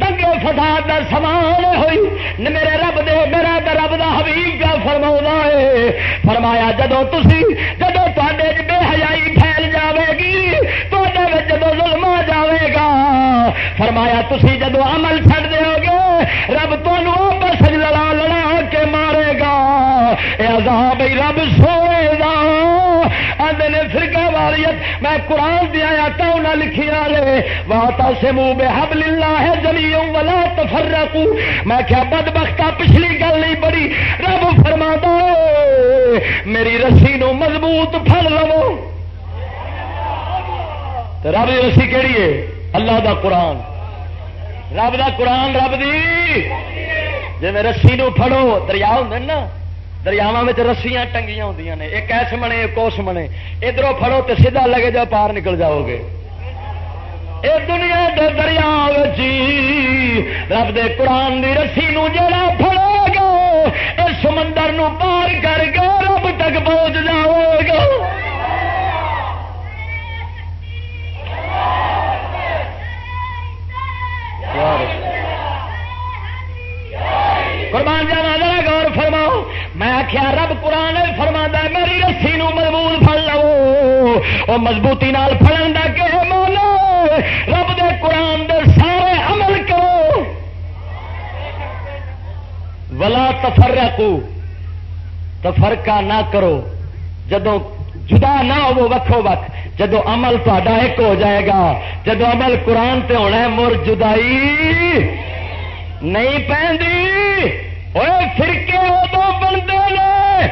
دنگے فساد دا سامان ہوئی۔ میرے رب دے، میرا دا رب دا حبیب کا فرما ہے، فرمایا جدو تسی، جدو تے بے حیائی پھیل جاوے گی تو جدو ظلم آ جاوے گا فرمایا تسی جدو عمل چھڑ دو گے رب تمہوں بس لڑا لڑا کے مارے گا اے عذاب رب سوئے گا۔ آدھے فرقہ واریت، میں قرآن دیا آتا انہیں لکھی آلے واتا سے منہ بے حبل اللہ ہے جمیوں ولا تفرقو۔ میں کیا بدبختہ پچھلی گل نہیں بڑی۔ رب فرما دو میری رسی نو مضبوط پھڑ لو۔ رب کی رسی کہڑی ہے؟ اللہ دا قرآن۔ رب دا قرآن رب دی۔ جی میں رسی نو پھڑو دریا ہوں نا۔ دریاوا رسیاں ٹنگیاں ہوں نے، ایک ایس منے، ایک اس منے۔ ادھر پھڑو تو سیدھا لگے جا پار نکل جاؤ گے اے دنیا دے دریا رب دے قرآن دی رسی نو جڑا پھڑو گا اس سمندر نو پار کر کے رب تک پہنچ جاؤ گا Yeah. قربان جانا، ذرا غور فرماؤ۔ میں آخیا رب قرآن فرما میری رسی نو مضبوط پڑ لو۔ وہ مضبوطی نال فلن دا کہ مولو رب دے قرآن دے سارے عمل کرو۔ ولا تفرقو، تفرقہ نہ کرو۔ جدو جدا نہ ہو وکھو وقت جدو عمل تا ایک ہو جائے گا جدو عمل قرآن تے ہونا ہے، مر جدائی۔ نہیں پہنتی۔ فرقے ادو بنتے ہیں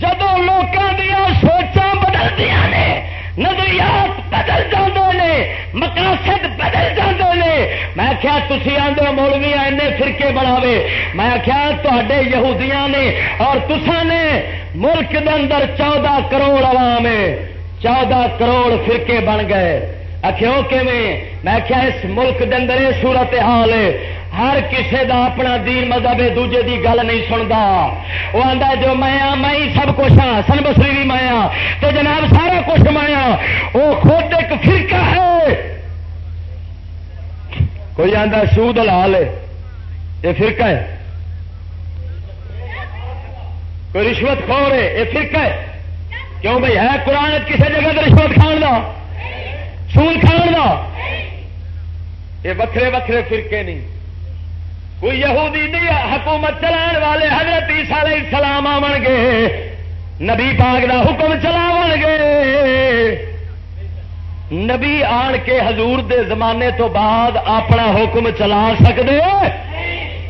جدو لوگوں دیا سوچا بدلدیا نے، نظریات بدل جاتے ہیں مقاصد بدل جاتے ہیں میں کیا تھی آدھے مولوی این فرقے بناوے۔ میں کیا تے یہودیاں نے اور تسا نے ملک دے اندر چودہ کروڑ عوام چودہ کروڑ فرقے بن گئے۔ آخو کہ میں کیا اس ملک دے اندر یہ صورت حال ہے۔ ہر کسے دا اپنا دین مذہب دوجے دی گل نہیں سنتا وہ آتا جو میں میں سب کچھ ہاں سن بسری بھی میں تو جناب سارا کچھ میں وہ خود ایک فرقہ ہے۔ کوئی آتا سود لال ہے۔ یہ فرقہ ہے۔ کوئی رشوت خور ہے، یہ فرقہ ہے۔ کیوں بھائی ہے قرآن کسی جگہ تو رشوت کھان کا سود کھان کا یہ وکھرے وکھرے فرقے نہیں۔ کوئی یہودی نہیں حکومت چلان والے حضرت عیسیٰ علیہ السلام آن گے نبی پاک دا حکم چلاو گے نبی آن کے حضور دے زمانے تو بعد اپنا حکم چلا سکتے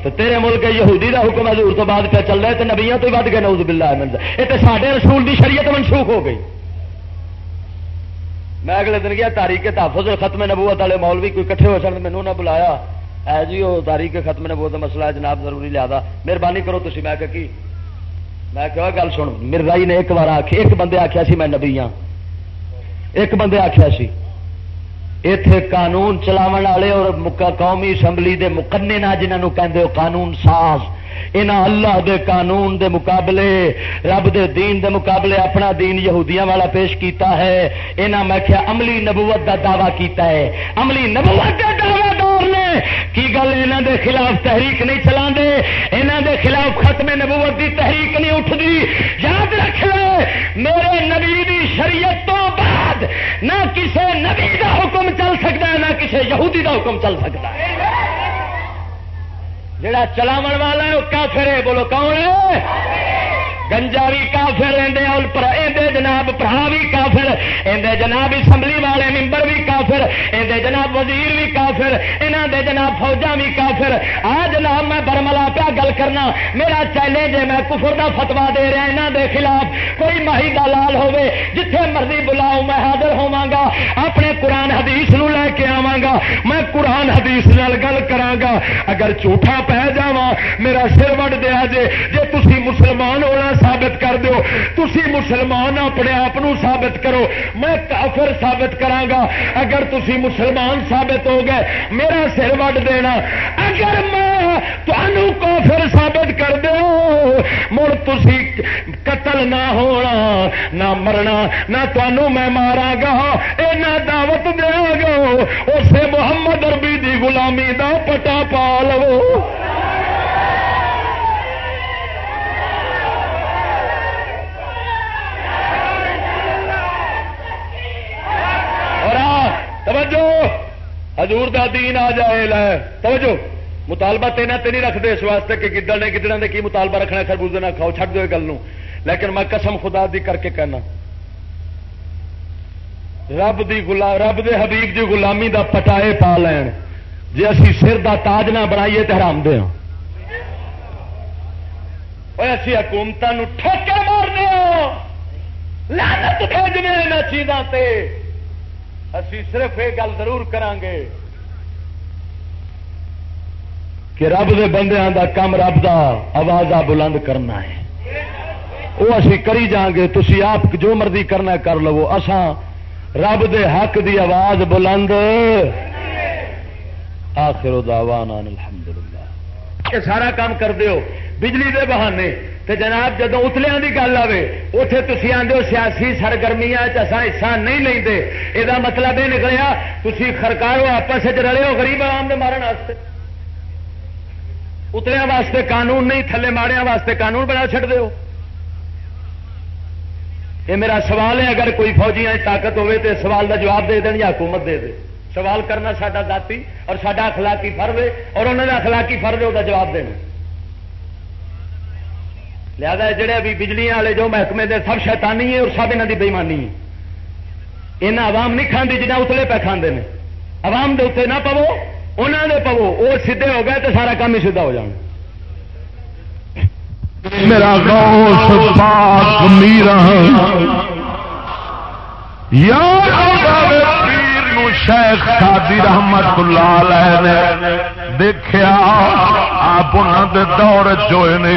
تو تیرے ملک یہودی دا حکم حضور تو بعد پہ چل رہا ہے، تو نبیا تو ود گئے نوز بلا یہ تو سارے رسول دی شریعت منسوخ ہو گئی۔ میں اگلے دن گیا، تاریخ تحفظ ختم نبوت والے مولوی کوئی کٹھے ہو سکتے مینو نہ بلایا۔ ہے جی وہ تاریخ ختم نے بہت مسئلہ ہے، جناب ضروری لیا مہربانی کرو تھی میں کہ میں کہ گل سن مرزائی جی نے ایک بار آخ ایک بندے آخیا سی، میں نبی ہاں۔ ایک بندے آخیا سی اتے قانون چلاو والے اور قومی اسمبلی دے مقننا نہ جنہوں کہ قانون ساز۔ یہاں اللہ دے قانون دے مقابلے، رب دے دین دے مقابلے اپنا دین یہودیاں والا پیش کیتا ہے۔ یہاں میں کیا عملی نبوت دا دعوی کیتا ہے۔ عملی نبوت دا دعوی دور نے۔ کی گل یہاں دے خلاف تحریک نہیں چلا یہاں دے خلاف ختم نبوت کی تحریک نہیں اٹھتی یاد رکھ لے، میرے نبی دی شریعت تو بعد نہ کسی نبی دا حکم چل سکتا ہے، نہ کسی یہودی دا حکم چل سکتا ہے۔ جڑا چلاو والا ہے وہ کافر ہے۔ بولو کون ہے؟ گنجا بھی کافر اندے جناب برا بھی کافر اندے جناب اسمبلی والے ممبر بھی کافر اندے جناب وزیر بھی کافر انہوں دے جناب فوجا بھی کافر۔ آ جناب میں برملا پیا گل کرنا، میرا چیلنج ہے، میں کفر دا فتوا دے رہا یہاں دے خلاف کوئی ماہی دلال ہوے جتھے مرضی بلاؤ، میں حاضر ہوا گا اپنے قرآن حدیث نو لے کے آوا گا میں قرآن حدیث نال گل کرا گا اگر جھوٹا پہ جا میرا سر وڈ دیا جے جے تسی مسلمان ہونا ثابت کر دو۔ تھی مسلمان اپنے آپ ثابت کرو۔ میں کافر ثابت کرا اگر تھی مسلمان ثابت ہو گئے، میرا سر وڈ دینا۔ اگر میں تمہوں کافر ثابت کر دو، مڑ تھی قتل نہ ہونا، نہ مرنا، نہ تمہوں میں مارا گا نہ دعوت دیا گا اسے محمد اربی دی غلامی دا پٹا پا لو۔ حضور دا دین آ جائے، لے۔ توجہ۔ مطالبہ تینا تے نہیں رکھتے اس واسطے کہ گدڑ نے گدڑ نے کی مطالبہ رکھنا خربوزے نہ کھاؤ چھٹ دو گل لیکن میں قسم خدا دی کر کے کہنا۔ رب دی گلا رب دے حبیب دی غلامی دا پٹائے پا لین۔ جی اسی سر دا تاج نہ بنائیے تو حرام دے ہاں۔ اسی حکومتوں ٹھوکے مار دیا ہاں۔ لانت بھیجنے یہاں چیزوں سے اسی صرف یہ گل ضرور گے کہ رب دے بندیاں دا کم رب دا آواز بلند کرنا ہے۔ وہ اسی کری جان گے تھی آپ جو مرضی کرنا کر لو۔ اسان رب دے حق دی آواز بلند۔ آخر دعوانا الحمدللہ۔ یہ سارا کام کر دیو۔ بجلی دے بہانے۔ تے جناب جدو اتلیاں دی گل آئے اتنے تھی آدھے سیاسی سرگرمیاں حصہ نہیں لے یہ مطلب یہ نکلیا تھی خرکارو آپس رلے ہو گریب عوام کے مارن واسطے۔ اتلیا واسطے قانون نہیں، تھلے ماڑیا واسطے قانون بنا چڑ دو یہ میرا سوال ہے اگر کوئی فوجیاں طاقت ہوے تو سوال کا جواب دے دین یا حکومت دے دے۔ سوال کرنا سا ذاتی اور سڈا اخلاقی فرد ہے اور انہوں نے اخلاقی فرد ہے وہ جواب دینا۔ لہذا جڑے بھی بجلی والے جو محکمے دے سب شیطانی ہے اور سب یہاں کی بےمانی ہے یہاں عوام نہیں کھانے جنہیں اتلے پہ کھانے نے۔ عوام دے اتنے نہ پو انہوں نے پو وہ سیدے ہو گئے تو سارا کام ہی سیدھا ہو جانا۔ میرا گاؤں پاک، میرا۔ شیخ شادی رحمت اللہ نے دیکھا آپ دے دور چوئے نے،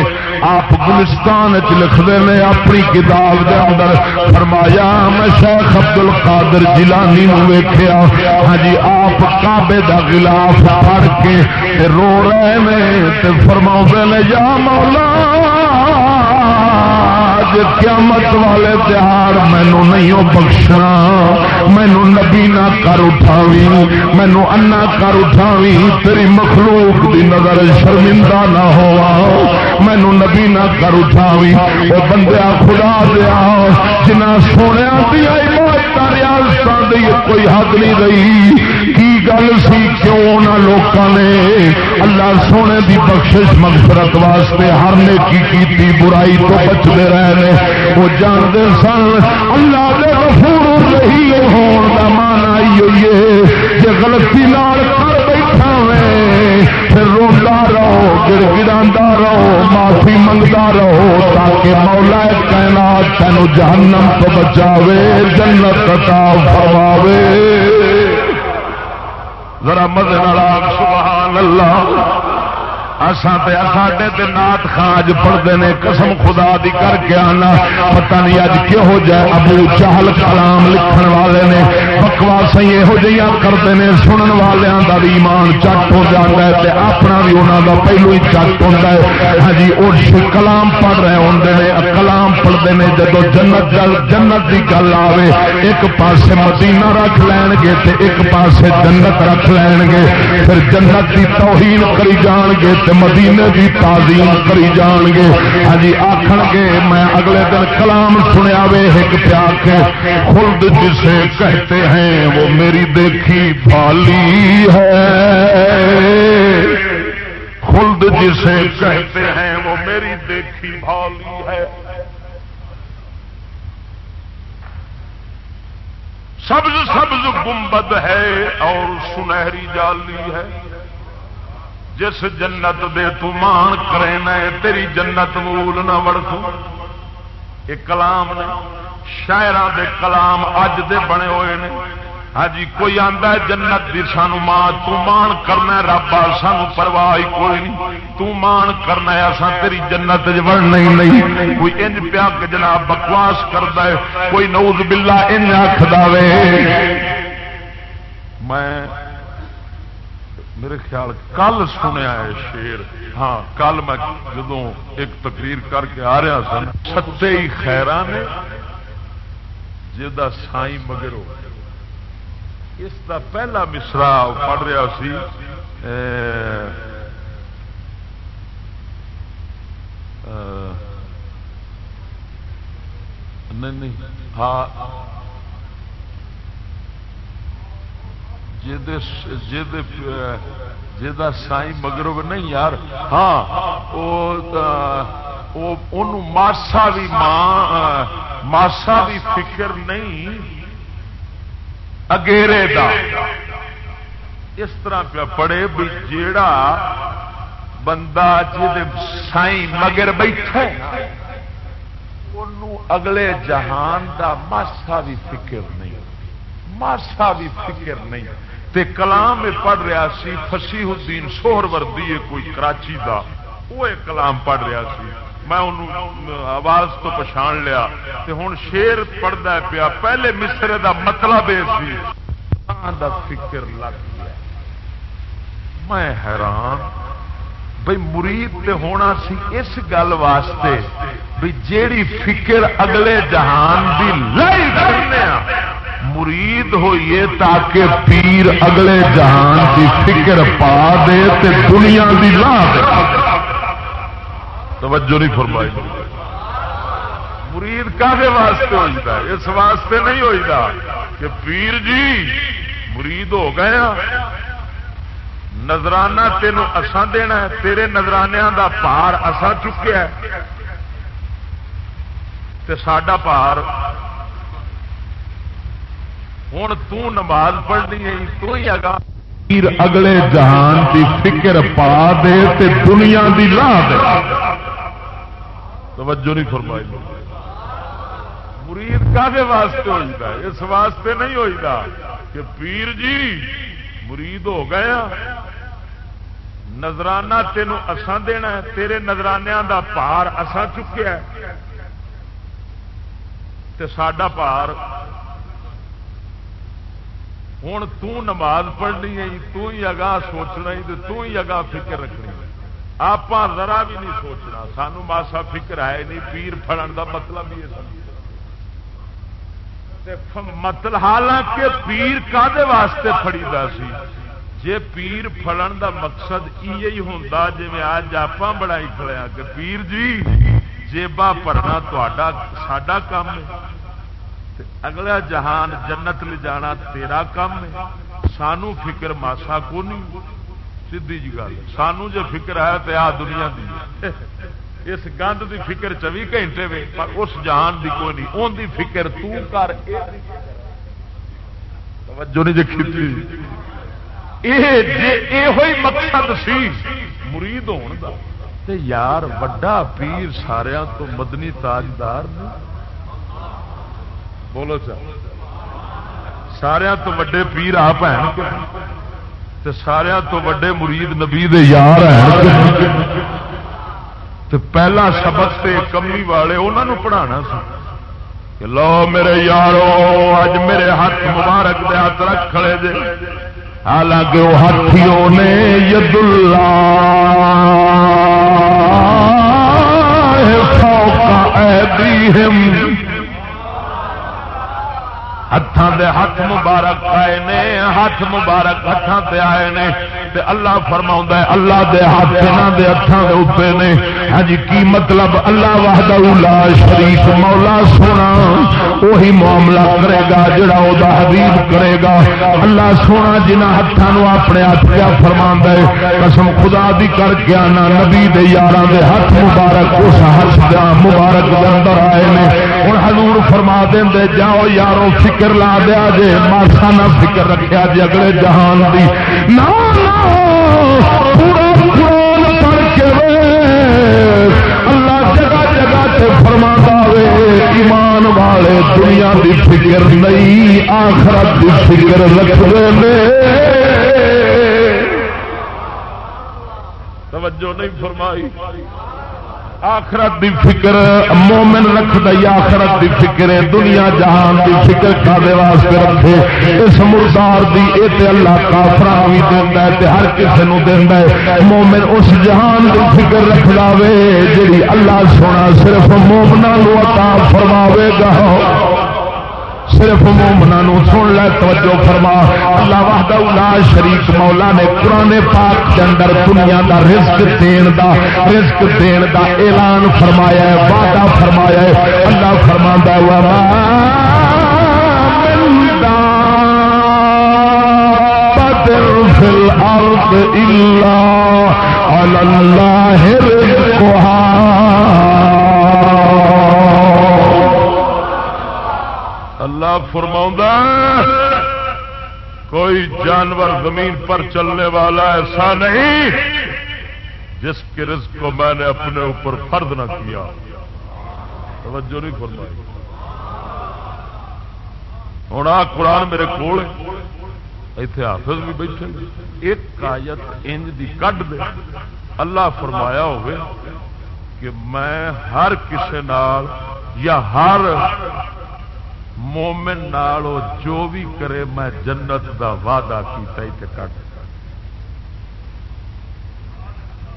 آپ گلستان چ لکھتے ہیں اپنی کتاب دے اندر۔ فرمایا، میں شیخ ابدل قادر جیلانی ویخیا ہاں جی آپ کابے دا غلاف پڑھ کے رو رہے ہیں فرما نے، یا مولا قیامت والے تہار مینو نہیں بخشنا۔ مینو نبی نہ کر اٹھاوی مینو انا کر اٹھاوی تیری مخلوق دی نظر شرمندہ نہ ہوا۔ مینو نبی نہ کر اٹھاوی وہ بندیا خدا دیا جنا سونے دیا ریاست کوئی حد نہیں رہی۔ گل سی کیوں نہ لوگوں نے اللہ سونے دی بخشش مغفرت واسطے ہر نے کی کی برائی تو بچتے رہے وہ جانتے سن، اللہ دے غفور رہی ہون کا مان آئی ہوئی ہے جی غلطی نال کر بیٹھا وے، پھر روتا رہو گڑ گڑا رہو، معافی منگتا رہو، تاکہ مولا کائنات تینوں جہنم تو بچاوے، جنت عطا ذرا مزے سبحان اللہ۔ ساڈے نات خاج پڑھتے ہیں قسم خدا دی کر کے آنا۔ پتہ نہیں اج کہہو جائے ابو چہل کلام لکھن والے نے۔ بکواس یہو جہاں کرتے ہیں سنن والوں کا بھی ایمان چٹ ہو جاتا ہے اپنا بھی انہوں کا پہلو ہی چٹ ہوتا ہے۔ ہاں جی وہ کلام پڑھ رہے ہوں نے، کلام پڑھتے ہیں جب جنت گل جنت کی گل آئے ایک پاسے مدینہ رکھ لین گے تے ایک پاسے جنت رکھ لین گے۔ پھر جنت کی توہین کری جان گے تے مدینے کی تعظیم کری جان گے ہاں جی آخر گے، میں اگلے دن کلام سنیا وے ایک پیا کے خلد جسے کہتے ہیں، وہ میری دیکھی پالی ہے۔ خلد جسے کہتے ہیں، وہ میری دیکھی بھالی ہے۔ سبز سبز گنبد ہے اور سنہری جالی ہے۔ جس جنت دے تو مان کرے تیری جنت مول نہ وڑکو۔ یہ کلام نے شاعر دے کلام اج دے بنے ہوئے نے۔ ہاں جی کوئی آتا ہے جنت دی سانو ماں مان کرنا رب، سانو پرواہ کوئی نہیں۔ تان کرنا اصا تیری جنت وڑنا ہی نہیں۔ کوئی انج پیا کہ جناب بکواس کرتا ہے، کوئی نوز بلا ان آخ دے میں میرے خیال کل سنیا ہے شیر۔ ہاں کل میں جدو ایک تقریر کر کے آ رہا سن ستے ہی خیران نے جا سائی مگر اس کا پہلا مصرا پڑھ رہا سی نہیں ہاں جا سائی مگر نہیں یار ہاں ماسا بھی ماں، ماسا بھی فکر نہیں، اگیرے دا۔ اس طرح پہ پڑے بھی جیڑا بندہ سائی مگر بیٹھے اگلے جہان دا ماسا بھی فکر نہیں، ماسا بھی فکر نہیں۔ تے کلام پڑھ رہا سی فسیح الدین سوہر وردی ہے کوئی کراچی دا، وہ کلام پڑھ رہا سی۔ میں انہوں آواز تو پچھان لیا تے ہوں شیر پڑھتا پیا۔ پہلے مصرے دا مطلب یہ دا فکر لگ گیا۔ میں حیران بھائی مرید تے ہونا سی اس گل واسطے بھی جیڑی فکر اگلے جہان دی لائی کرنے مرید ہوئیے تاکہ پیر اگلے جہان کی فکر پا دے تے دنیا دی لا دے۔ توجہ نہیں فرمائی۔ مرید کافی واسطے ہوتا ہے؟ اس واسطے نہیں ہوتا کہ پیر جی مرید ہو گیا نظرانہ تینوں اسان دینا ہے، تیرے نظرانے دا پار اسان چکیا ہے تے ساڈا پار ہوں تماز پڑھنی ہے تو ہی اگا اگلے جہان کی فکر پا دے تے دنیا دی لا دے۔ توجہ نہیں فرمائی۔ مرید کافی واسطے ہوتا اس واسطے نہیں ہوتا کہ پیر جی مرید ہو گیا نظرانہ تینوں اسان دینا ہے، تیرے نظرانیا دا پار اسان چکیا ہے تے ساڈا پار ہوں تماز پڑھنی ہے تو ہی اگاہ سوچنا ہی تو ہی اگاہ فکر رکھنی آپ ذرا بھی نہیں سوچنا، سانو ماسا فکر ہے نہیں، پیر فلن کا مطلب یہ مطلب حالانکہ پیر کدے واسطے فری سی؟ جے پیر فلن دا مقصد یہ ہوں جی اج آپ بڑائی کھڑے کہ پیر جی جیبا پڑنا ساڈا کام ہے۔ اگلا جہان جنت لے جانا تیرا کام ہے۔ سانو فکر ماسا کو نہیں سی جی گل۔ سانو جو فکر ہے تو آ دنیا دی اس گند دی فکر چوبی گھنٹے میں، پر اس جہان دی کوئی نہیں۔ ان دی فکر تر یہ مقصد سی مرید ہون دا تے یار وڈا پیر سارا تو مدنی تاجدار بولو چل سارا تو وڈے پیر آپ ہیں سارا تو وڈے مرید نبی دے یار ہیں پہلا سبق تے کمی والے انہوں نے پڑھانا کہ لو میرے یارو اج میرے ہاتھ مبارک دے ہاتھ رکھ کھڑے دے حالانکہ وہ ہاتھیوں نے ید اللہ فوق ایدیہم ہاتھوں دے ہاتھ مبارک آئے نے، ہاتھ مبارک ہاتھوں تے آئے نے۔ تے اللہ فرما ہے، اللہ دے ہاتھ دے ہاتھوں دے اتنے نے۔ ہاں جی کی مطلب؟ اللہ وحدہ لا شریف مولا سونا وہی معاملہ کرے گا جڑا وہ حبیب کرے گا۔ اللہ سونا جنہ ہاتھوں اپنے ہاتھ کیا فرما ہے، قسم خدا دی کر کے آنا، نبی دے یاراں دے ہاتھ مبارک، اس ہاتھ مبارک دے اندر آئے نے۔ ہوں حضور فرما دیں جاؤ یارو، فکر لا دیا جے ماسا نہ فکر رکھا جی اگلے جہان دی۔ نہ پورا قرآن پڑھ کے اللہ جگہ جگہ سے فرما وے، ایمان والے دنیا دی فکر نہیں، آخرت دی فکر رکھتے توجہ نہیں فرمائی۔ آخرت دی فکر، مومن رکھ دئی آخرت دی فکر دنیا جہان دی فکر کھے واسطے رکھے۔ اس مردار دی اے تے اللہ کافرا بھی دینا ہے تے ہر کسی نو دینا ہے۔ مومن اس جہان دی فکر رکھ لاوے جی اللہ سونا صرف مومنا عطا فرماوے گا۔ صرف مومنا سن لے، توجہ فرما۔ اللہ وحدہ لا شریک مولا نے قرآن پاک کے اندر دنیا دا رزق دین دا، رزق دین دا اعلان فرمایا ہے، وعدہ فرمایا ہے۔ اللہ فرما فی الارض الا علی اللہ رزقها۔ اللہ فرما کوئی جانور زمین پر چلنے والا ایسا نہیں جس کے رزق کو میں نے اپنے اوپر فرد نہ کیا توجہ نہیں فرمائی۔ ہوں آ قرآن میرے کو اتے حافظ بھی بیٹھے ایک آیت انج دی کڈ دے۔ اللہ فرمایا ہوئے کہ میں ہر کسی نال یا ہر مومن نال جو بھی کرے میں جنت دا وعدہ کیتا ہی تے کٹ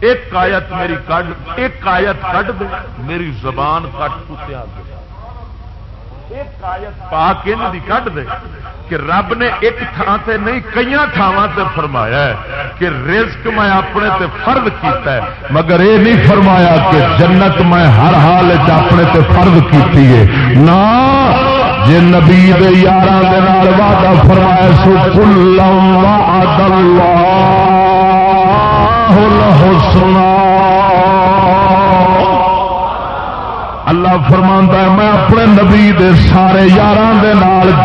ایک آیت میری کٹ ایک آیت کٹ دے۔ میری زبان کٹ کتیا دے۔ ایک آیت پا کے کٹ دے کہ رب نے ایک تھان سے نہیں کئی تھاواں تے فرمایا ہے کہ رزق میں اپنے تے فرض کیتا ہے۔ مگر یہ نہیں فرمایا کہ جنت میں ہر حال اپنے تے فرض کیتی ہے۔ نا جی نبی یار وعدہ فرمایا سو وعد اللہ الحسنہ۔ اللہ فرما ہے، میں اپنے نبی دے سارے یار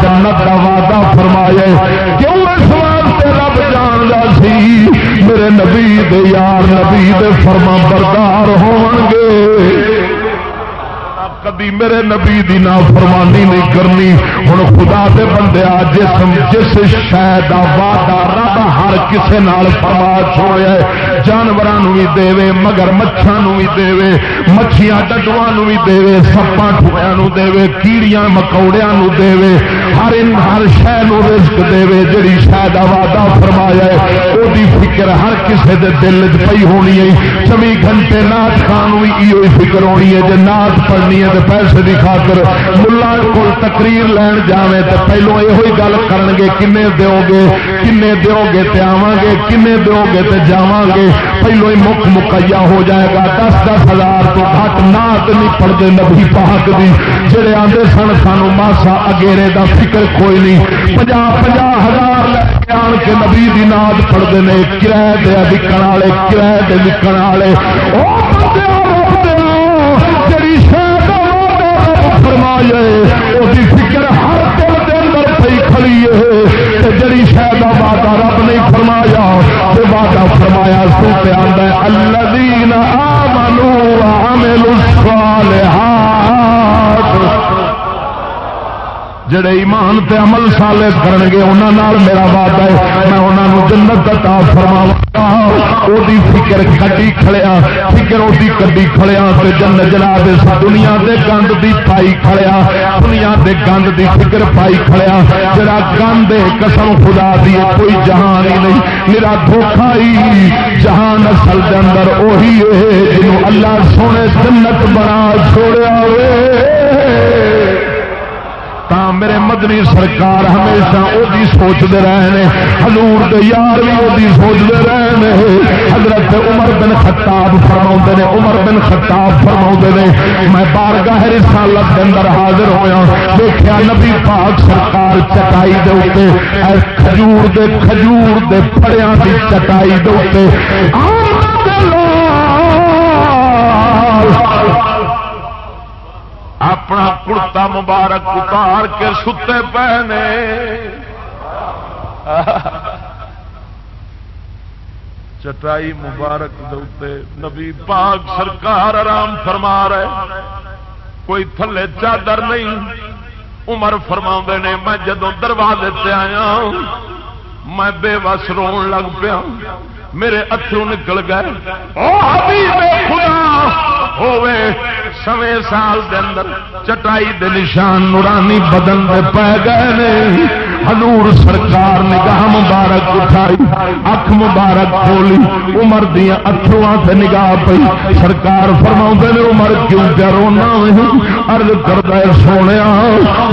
جنت کا وعدہ فرمایا کیوں اس واسطے رب جانتا سی؟ میرے نبی دے یار نبی دے فرما بردار ہون گے کبھی میرے نبی دی نا فرمانی نہیں کرنی۔ ہوں خدا دے بندے جسم جس شہ کا وعدہ رب ہر کسے نال فرما چھوڑیا جانوروں بھی دے، مگر مچھان بھی دے، مچھیاں ڈڈواں بھی دے سپا ٹویا دے، کیڑیاں مکوڑیا دے۔ ہر ہر شہ رزق دے جڑی شہ کا وعدہ فرمایا ہے۔ وہ فکر ہر کسے دے دل پی ہونی ہے۔ چوبی گھنٹے نات خان بھی یہ فکر ہونی ہے جی نات پڑھنی ہے پیسے کی خاطر ملا کو تقریر لین جاوے تو پہلو یہ گل کر گے کن دو گے کن دو گے تو آو گے کن دو گے تو جا گے پہلو ہی مک مکیا ہو جائے گا۔ دس دس ہزار تو گھٹ نات نہیں پڑتے نبی پاک کی جڑے آتے سن، سانو ماسا اگیرے کا فکر کوئی نہیں۔ پنجا پنجا ہزار لے کے آن کے نبی دی نات پڑھتے ہیں کرایہ دیا والے، کرایہ دے وکن والے۔ جی فرمایا فکر ہر دل کے اندر پی کھڑی ہے جڑی شاید وعدہ رب نہیں فرمایا تو وعدہ فرمایا سو پہ آتا ہے الذین آمنوا وعملوا الصالحات جڑے ایمان تے عمل سالے کرن گے انہاں نال میرا وعدہ ہے، میں انہاں نو جنت عطا فرماواں او دی فکر کڈی کھڑیا، فکر او دی کڈی کھڑیا تے جنت جناب اس دنیا دے گند دی پائی کھڑیا، دنیا دے گند دی فکر پائی کھڑیا۔ جڑا گند قسم خدا دی کوئی جہان ہی نہیں۔ میرا دھوکھا ہی جہان اصل دے اندر اوہی ہے جنوں اللہ سونے جنت بنا چھوڑیا ہوئے۔ میرے مدنی سرکار ہمیشہ وہی سوچتے رہے ہزور دے یار بھی وہی سوچتے رہے حضرت عمر بن خطاب فرما نے، عمر بن خطاب فرما نے، میں بارگاہ رسالت کے اندر حاضر ہوا دیکھا نبی پاک سرکار چٹائی دے کھجور دے کھجور دے پڑیاں کی چٹائی دے کڑتا مبارک اتار کے ستے پہنے۔ چٹائی مبارک دے نبی پاک سرکار آرام فرما رہے کوئی تھلے چادر نہیں۔ عمر فرما نے، میں جدو دروازے آیا میں بے بس رو لگ پیا میرے اترو نکل گئے۔ ہوے سوے سال دے اندر چٹائی دے نشان نورانی بدن دے پی گئے حضور سرکار نگاہ مبارک اٹھائی، اکھ مبارک کھولی، عمر دیا اترواں سے نگاہ پی سرکار فرما نے، عمر کیوں پیا رونا ارد کرتا سونے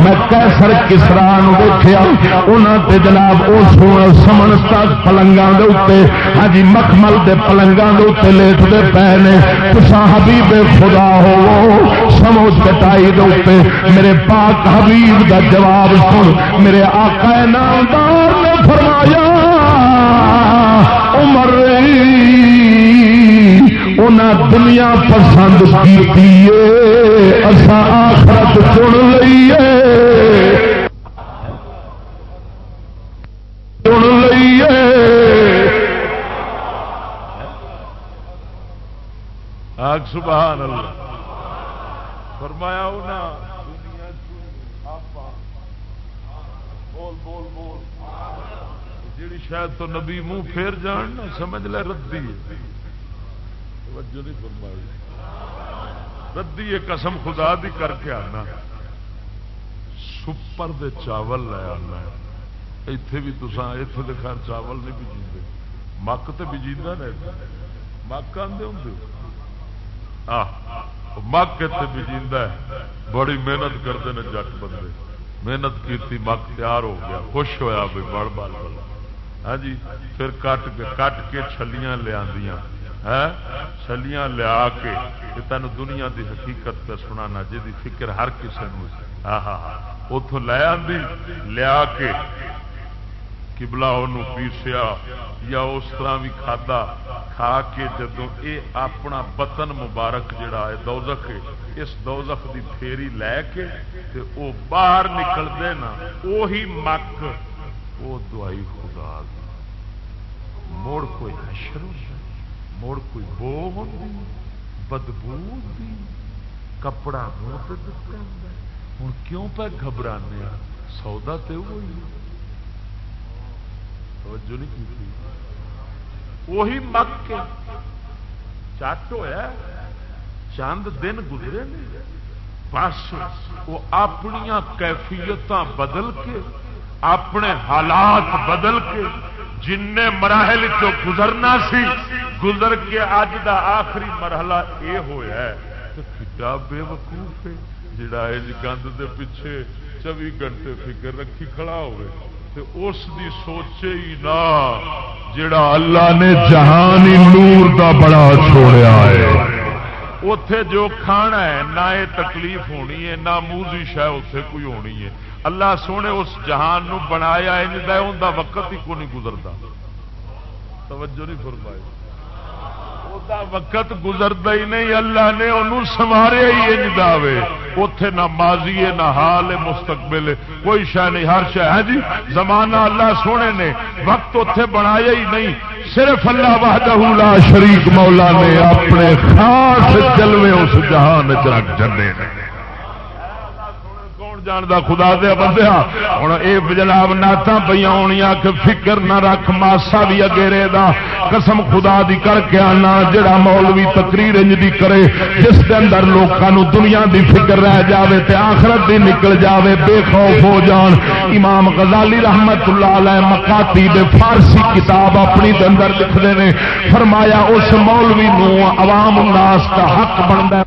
میں کیسر کسرا ویخیا انہوں تے جناب وہ سونا سمن تک پلنگا دے ہاں جی مخمل دے پلنگا دے لیٹ پے نے۔ تسا حبیب خدا ہو سمو کٹائی دے میرے پاک حبیب دا جواب سن۔ میرے آقا نامدار نے فرمایا، عمر انہیں دنیا پسند کی اصا آخرت چن لیے چن لیے سبحان اللہ۔ فرمایا انہیں دنیا آپ بول بول بول. جیڑی شاید تو نبی منہ پھیر جان نہ سمجھ لے، ردی نہیں فرمائی۔ ردی یہ قسم خدا دی کر کے آنا۔ سپر دے چاول لے آنا۔ اتے بھی تسان اتنے تو خیر چاول نہیں بجیے مک تو بجی مک آدھے ہوں۔ مک اتنے بڑی محنت کرتے ہیں جٹ بندے۔ محنت کی مک تیار ہو گیا، خوش ہوا بھی بڑ بال بڑ ہاں جی پھر کٹ کے کٹ کے چھلیاں لیا ہاں، چھلیاں لیا کے تین دنیا دی حقیقت پہ سنا جی فکر ہر کسی نے ہاں ہاں ہاں اتوں لے آدھی لیا کے کبلا پیسیا یا اس طرح بھی کھدا کھا کے جدو اے اپنا بتن مبارک جڑا ہے دوزخ اس دوزخ دی پھیری لے کے تے او باہر نکلتے نا وہی مک وہ دوائی خدا دی مڑ کوئی حشر مڑ کوئی بو ہوتی بدبو ہوتی کپڑا منہ ہوں کیوں پہ گھبرانے سودا تو وہی توجہ نہیں کی تھی۔ وہی مک کے چٹ ہوا چند دن گزرے بس وہ اپنی کیفیت بدل کے، اپنے حالات بدل کے جن مراحل چ گزرنا سی، گزر کے اج دا آخری مرحلہ یہ ہوا ہے۔ بے وقوف ہے؟ جڑا گند دے پیچھے چوبی گھنٹے فکر رکھی کھڑا ہوئے۔ اس دی سوچے ہی نہ جڑا اللہ نے جہانی نور دا بڑا چھوڑیا ہے۔ اتے جو کھانا ہے، نہ یہ تکلیف ہونی ہے، نہ موزی شہ اتے کوئی ہونی ہے۔ اللہ سونے اس جہان نو بنایا ان کا وقت ہی کو نہیں گزرتا۔ توجہ نہیں فرمائی۔ وقت گزرتا ہی نہیں، اللہ نے انہوں سوارے ہی دے اتے نہ ماضی ہے، نہ حال ہے، مستقبل کوئی شہ نہیں، ہر شہ ہے ہاں جی زمانہ اللہ سونے نے وقت اتے بنایا ہی نہیں۔ صرف اللہ وحدہ لا شریک مولا نے اپنے خاص جلوے اس جہان چ رکھ جنے جانتا خدا دیا بندیا ہوں یہ جناب نعت پہ آنی کہ فکر نہ رکھ، ماسا بھی اگے دا۔ قسم خدا دی کر کے آنا، جڑا مولوی تقریر انج دی کرے، جس کے اندر لوگوں دنیا دی فکر رہ جاوے تے آخرت دی نکل جاوے، بے خوف ہو جان۔ امام غزالی رحمت اللہ علیہ مکاتی دے فارسی کتاب اپنی دے اندر لکھتے ہیں فرمایا اس مولوی نو عوام الناس کا حق بنتا